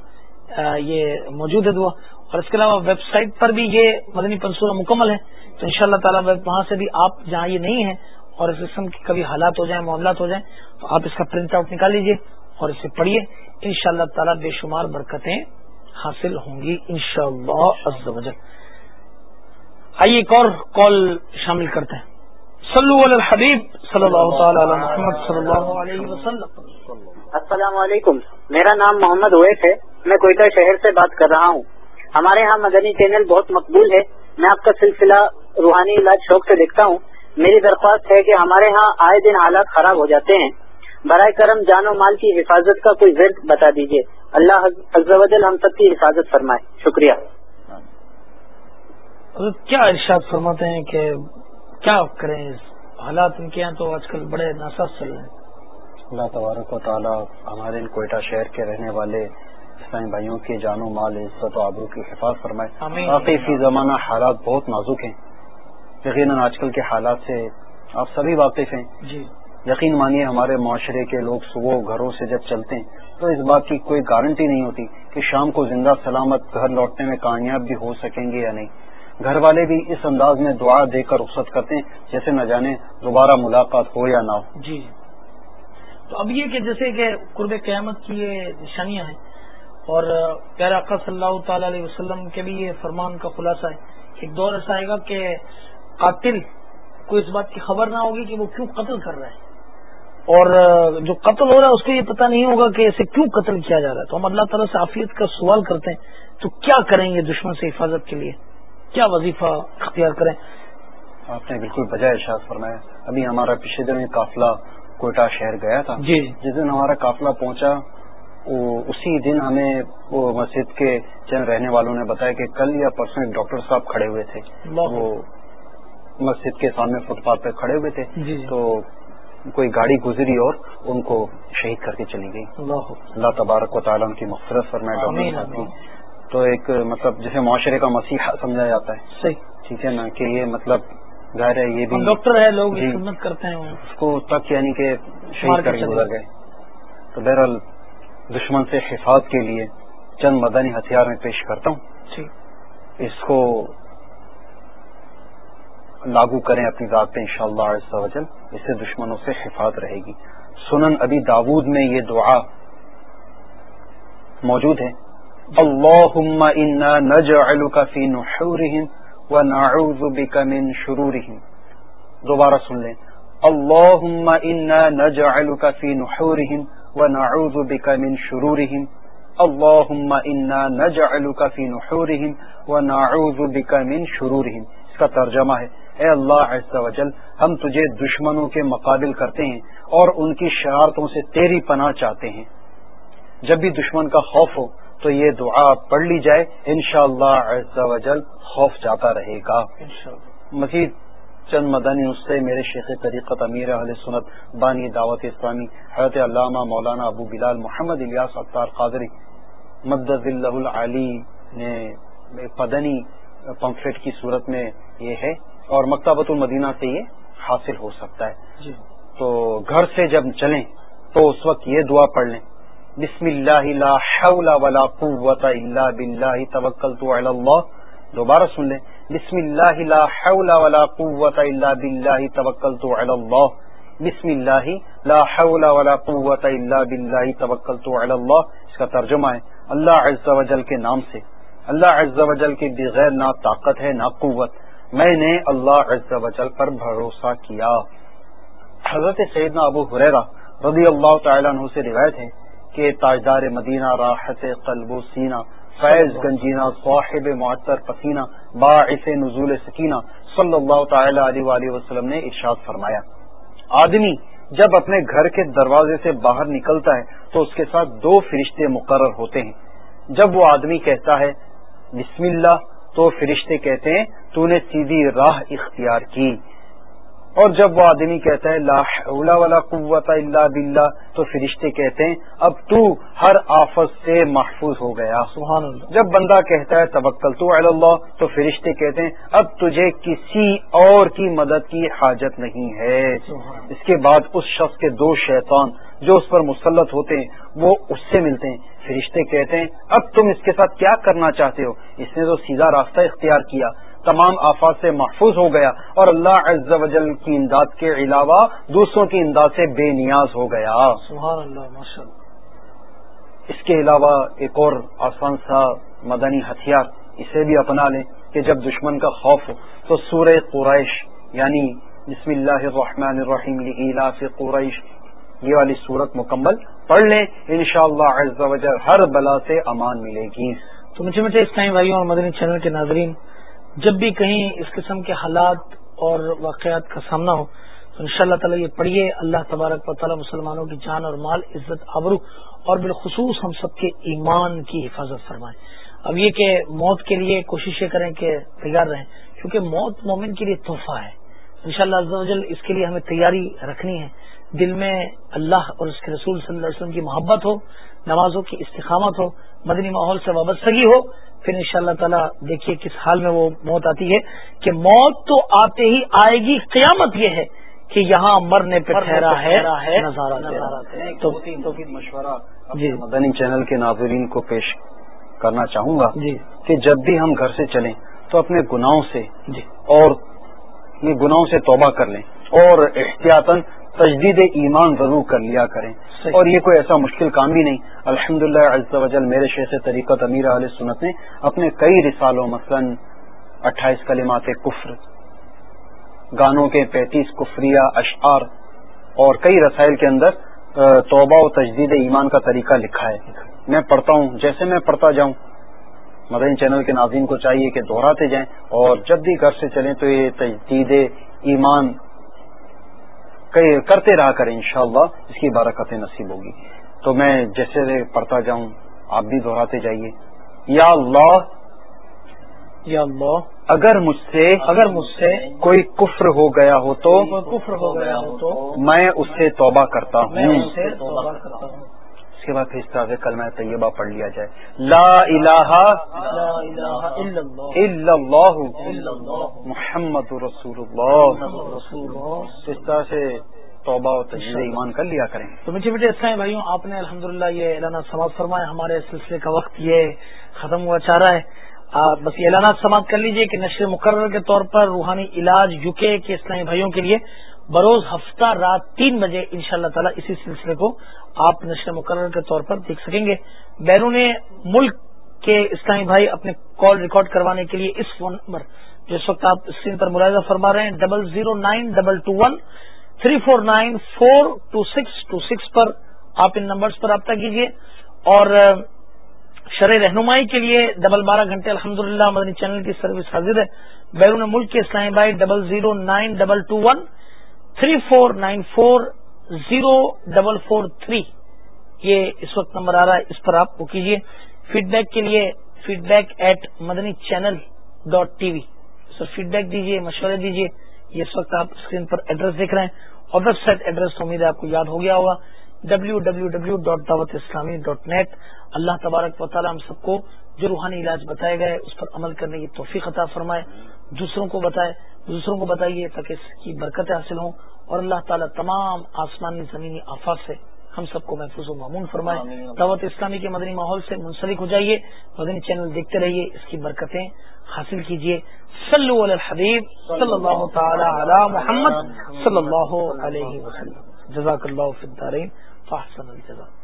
یہ موجود ہے دعا۔ اور اس کے علاوہ ویب سائٹ پر بھی یہ مدنی پنصورہ مکمل ہے۔ تو ان شاء اللہ تعالیٰ وہاں سے بھی آپ جہاں یہ نہیں ہیں اور اس قسم کے کبھی حالات ہو جائیں، معاملات ہو جائیں، تو آپ اس کا پرنٹ آؤٹ نکال لیجیے اور اسے پڑھیے ان شاء اللہ تعالی بے شمار برکتیں حاصل ہوں گی ان شاء اللہ آئیے ایک اور کال شامل کرتے ہیں۔ صلو علی الحبیب صلی اللہ تعالی علی محمد صلی اللہ علیہ وسلم۔ السلام علیکم۔ میرا نام محمد اویس ہے۔ میں کوئٹہ شہر سے بات کر رہا ہوں۔ ہمارے ہاں مدنی چینل بہت مقبول ہے۔ میں آپ کا سلسلہ روحانی علاج شوق سے دیکھتا ہوں۔ میری درخواست ہے کہ ہمارے ہاں آئے دن حالات خراب ہو جاتے ہیں۔ برائے کرم جان و مال کی حفاظت کا کوئی ورد بتا دیجیے اللہ عز و جل ہم سب کی حفاظت فرمائے۔ شکریہ۔ حضرت کیا ارشاد فرماتے ہیں کہ کیا کریں حالات ان کے یہاں تو آج کل بڑے ناساز چل رہے ہیں؟ اللہ تبارک و تعالیٰ ہمارے ان کوئٹہ شہر کے رہنے والے اسلامی بھائیوں کے جان و مال عزت و آبرو کی حفاظت فرمائے۔ واقعی فی زمانہ حالات بہت نازک ہیں۔ یقیناً آج کل کے حالات سے آپ سبھی واقف ہیں۔ جی۔ یقین مانیے ہمارے معاشرے کے لوگ صبح گھروں سے جب چلتے ہیں تو اس بات کی کوئی گارنٹی نہیں ہوتی کہ شام کو زندہ سلامت گھر لوٹنے میں کامیاب بھی ہو سکیں گے یا نہیں۔ گھر والے بھی اس انداز میں دعا دے کر رخصت کرتے ہیں جیسے نہ جانے دوبارہ ملاقات ہو یا نہ ہو۔ جی۔ تو اب یہ کہ جیسے کہ قرب قیامت کی یہ نشانیاں ہیں اور پیارا آقا صلی اللہ تعالی علیہ وسلم کے بھی یہ فرمان کا خلاصہ ہے۔ ایک دور ایسا آئے گا کہ قاتل کو اس بات کی خبر نہ ہوگی کہ وہ کیوں قتل کر رہا ہے۔ اور جو قتل ہو رہا ہے اس کو یہ پتہ نہیں ہوگا کہ اسے کیوں قتل کیا جا رہا ہے۔ تو ہم اللہ تعالیٰ سے عافیت کا سوال کرتے ہیں۔ تو کیا کریں گے دشمن سے حفاظت کے لیے؟ کیا وظیفہ اختیار کریں؟ آپ نے بالکل بجائے ارشاد فرمایا۔ ابھی ہمارا پچھلے دن قافلہ کوئٹہ شہر گیا تھا۔ جی۔ جس دن ہمارا قافلہ پہنچا اسی دن ہمیں وہ مسجد کے چند رہنے والوں نے بتایا کہ کل یا پرسوں ایک ڈاکٹر صاحب کھڑے ہوئے تھے۔ وہ مسجد کے سامنے فٹ پاتھ پہ کھڑے ہوئے تھے جی تو کوئی گاڑی گزری اور ان کو شہید کر کے چلی گئی۔ اللہ اللہ تبارک و تعالیٰ ان کی مغفرت فرمائے ڈاکٹر۔ تو ایک مطلب جسے معاشرے کا مسیحا سمجھا جاتا ہے۔ صحیح۔ ٹھیک ہے نا کہ یہ مطلب ظاہر ہے یہ بھی ڈاکٹر ہے لوگ جی۔ سنت کرتے ہیں۔ اس کو تک یعنی کہ شہید کر کے گزر گئے۔ تو بہرحال دشمن سے حفاظت کے لیے چند مدنی ہتھیار میں پیش کرتا ہوں۔ ٹھیک اس کو لاگو کریں اپنی ذات پہ ان شاء اللہ اس سے دشمنوں سے حفاظت رہے گی۔ سنن ابی داود میں یہ دعا موجود ہے۔ اللہم انا نجعلک فی نحورہم ونعوذ بک من شرورہم۔ دوبارہ سن لیں۔ اللہم انا نجعلک فی نحورہم ونعوذ بک من شرورہم۔ اللہم انا نجعلک فی نحورہم ونعوذ بک من شرورہم۔ اس کا ترجمہ ہے۔ اے اللہ عز و جل ہم تجھے دشمنوں کے مقابل کرتے ہیں اور ان کی شرارتوں سے تیری پناہ چاہتے ہیں۔ جب بھی دشمن کا خوف ہو تو یہ دعا پڑھ لی جائے انشاءاللہ عز و جل خوف جاتا رہے گا۔ مزید چند مدنی اس سے میرے شیخ طریقت امیر اہل سنت بانی دعوت اسلامی حضرت علامہ مولانا ابو بلال محمد الیاس اختار قادری مدد اللہ العلی نے پدنی پمفلٹ کی صورت میں یہ ہے اور مکتبۃ المدینہ سے یہ حاصل ہو سکتا ہے۔ جی۔ تو گھر سے جب چلیں تو اس وقت یہ دعا پڑھ لیں۔ بسم اللہ لا حول ولا قوت الا باللہ توکلت علی اللہ۔ دوبارہ سن لیں۔ بسم اللہ لا حول ولا قوت الا باللہ توکلت علی اللہ۔ بسم اللہ لا حول ولا قوت الا باللہ توکلت علی اللہ۔ اس کا ترجمہ ہے اللہ عز و جل کے نام سے۔ اللہ عز و جل کے بغیر نہ طاقت ہے، نہ قوت۔ میں نے اللہ عز و جل پر بھروسہ کیا۔ حضرت سیدنا ابو حریرہ رضی اللہ تعالیٰ عنہ سے روایت ہے کہ تاجدار مدینہ راحت قلب و سینہ، فیض گنجینہ، صاحب معطر پسینہ، باعث نزول سکینہ صلی اللہ تعالی علیہ وآلہ وسلم نے ارشاد فرمایا۔ آدمی جب اپنے گھر کے دروازے سے باہر نکلتا ہے تو اس کے ساتھ دو فرشتے مقرر ہوتے ہیں۔ جب وہ آدمی کہتا ہے بسم اللہ تو فرشتے کہتے ہیں تو نے سیدھی راہ اختیار کی۔ اور جب وہ آدمی کہتا ہے لا حول ولا قوت الا باللہ تو فرشتے کہتے ہیں اب تو ہر آفت سے محفوظ ہو گیا۔ سبحان اللہ۔ جب بندہ کہتا ہے توکل تو اللہ تو فرشتے کہتے ہیں اب تجھے کسی اور کی مدد کی حاجت نہیں ہے۔ سبحان اس کے بعد اس شخص کے دو شیطان جو اس پر مسلط ہوتے ہیں وہ اس سے ملتے ہیں۔ فرشتے کہتے ہیں اب تم اس کے ساتھ کیا کرنا چاہتے ہو؟ اس نے تو سیدھا راستہ اختیار کیا۔ تمام آفات سے محفوظ ہو گیا اور اللہ عز و جل کی امداد کے علاوہ دوسروں کی امداد سے بے نیاز ہو گیا۔ سبحان اللہ ماشاء اللہ اس کے علاوہ ایک اور آسان سا مدنی ہتھیار اسے بھی اپنا لیں کہ جب دشمن کا خوف ہو تو سورہ قریش یعنی بسم اللہ الرحمن الرحیم سے قریش یہ والی صورت مکمل پڑھ لیں ان شاء اللہ ہر بلا سے امان ملے گی۔ تو مجھے مجھے اس ٹائم بھائیوں اور مدنی چینل کے ناظرین جب بھی کہیں اس قسم کے حالات اور واقعات کا سامنا ہو، تو ان شاء اللہ تعالیٰ یہ پڑھیے۔ اللہ تبارک و تعالیٰ مسلمانوں کی جان اور مال، عزت، آبرو اور بالخصوص ہم سب کے ایمان کی حفاظت فرمائیں اب یہ کہ موت کے لیے کوششیں کریں کہ تیار رہیں، کیونکہ موت مومن کے لیے تحفہ ہے۔ ان شاء اللہ اس کے لیے ہمیں تیاری رکھنی ہے۔ دل میں اللہ اور اس کے رسول صلی اللہ علیہ وسلم کی محبت ہو نمازوں کی استقامت ہو مدنی ماحول سے وابستگی ہو پھر ان شاء اللہ تعالیٰ دیکھیے کس حال میں وہ موت آتی ہے کہ موت تو آتے ہی آئے گی قیامت یہ ہے کہ یہاں مرنے پہ ٹھہرا ہے تو مشورہ جی۔ مدنی چینل کے ناظرین کو پیش کرنا چاہوں گا جی۔ کہ جب بھی ہم گھر سے چلیں تو اپنے گناہوں سے جی۔ اور گناہوں سے توبہ کر لیں اور احتیاطاً تجدید ایمان ضرور کر لیا کریں۔ اور یہ کوئی ایسا مشکل کام بھی نہیں۔ الحمد للہ میرے شیخ طریقت امیر علیہ سنت نے اپنے کئی رسالوں مثلا اٹھائیس کلمات کفر گانوں کے پینتیس کفریہ اشعار اور کئی رسائل کے اندر توبہ و تجدید ایمان کا طریقہ لکھا ہے۔ میں پڑھتا ہوں۔ جیسے میں پڑھتا جاؤں مدین چینل کے ناظرین کو چاہیے کہ دہراتے جائیں اور جب بھی گھر سے چلیں تو یہ تجدید ایمان کرتے رہا کریں انشاءاللہ اس کی برکت نصیب ہوگی۔ تو میں جیسے پڑھتا جاؤں آپ بھی دہراتے جائیے۔ یا اللہ یا اللہ اگر مجھ سے اگر مجھ سے کوئی کفر ہو گیا ہو تو کفر ہو گیا ہو تو میں اس سے توبہ کرتا ہوں۔ اس کے بعد پھر اس طرح سے کل میں طیبہ پڑھ لیا جائے۔ لا الہ الا اللہ۔ محمد رسول اللہ۔ اس طرح سے توبہ و تجزیہ ایمان کر لیا کریں۔ تو مجھے بیٹے اچھا ہے بھائیوں آپ نے الحمدللہ یہ اعلانات سماعت فرمایا ہمارے سلسلے کا وقت یہ ختم ہوا چاہ رہا ہے۔ بس یہ اعلانات سماعت کر لیجیے کہ نشر مقرر کے طور پر روحانی علاج یو کے اسلامی بھائیوں کے لیے بروز ہفتہ رات تین بجے ان شاء اللہ تعالیٰ اسی سلسلے کو آپ نشر مقرر کے طور پر دیکھ سکیں گے۔ بیرون ملک کے اسلامی بھائی اپنے کال ریکارڈ کروانے کے لیے اس فون نمبر جو اس وقت آپ اسکرین پر ملاحظہ فرما رہے ہیں double zero nine double two one three four nine four two six two six پر آپ ان نمبرز پر رابطہ کیجیے اور شرح رہنمائی کے لیے ڈبل بارہ گھنٹے الحمد للہ مدنی چینل کی سروس حاضر ہے۔ بیرون ملک کے اسلامی بھائی double zero nine double two one three four nine four zero double four three یہ اس وقت نمبر آ رہا ہے، اس پر آپ وہ کیجیے فیڈ بیک کے لیے feedback at Madani channel dot T V sir feed back دیجیے مشورے دیجیے یہ اس وقت آپ اسکرین پر ایڈریس دیکھ رہے ہیں۔ اور ویب سائٹ ایڈریس امید ہے آپ کو یاد ہو گیا ہوگا۔ W W W dot Dawat Islami dot net اللہ تبارک و تعالیٰ ہم سب کو جو روحانی علاج بتائے گئے اس پر عمل کرنے کی توفیق عطا فرمائے دوسروں کو بتائے دوسروں کو بتائیے تاکہ اس کی برکتیں حاصل ہوں۔ اور اللہ تعالیٰ تمام آسمانی زمینی آفات سے ہم سب کو محفوظ و معمون فرمائے۔ دعوت اسلامی کے مدنی ماحول سے منسلک ہو جائیے مدنی چینل دیکھتے رہیے اس کی برکتیں حاصل کیجیے۔ صلو علی الحبیب صلی اللہ تعالی علی محمد صلی اللہ علیہ وسلم۔ جزاک اللہ فی الدارین فاحسن الجزاک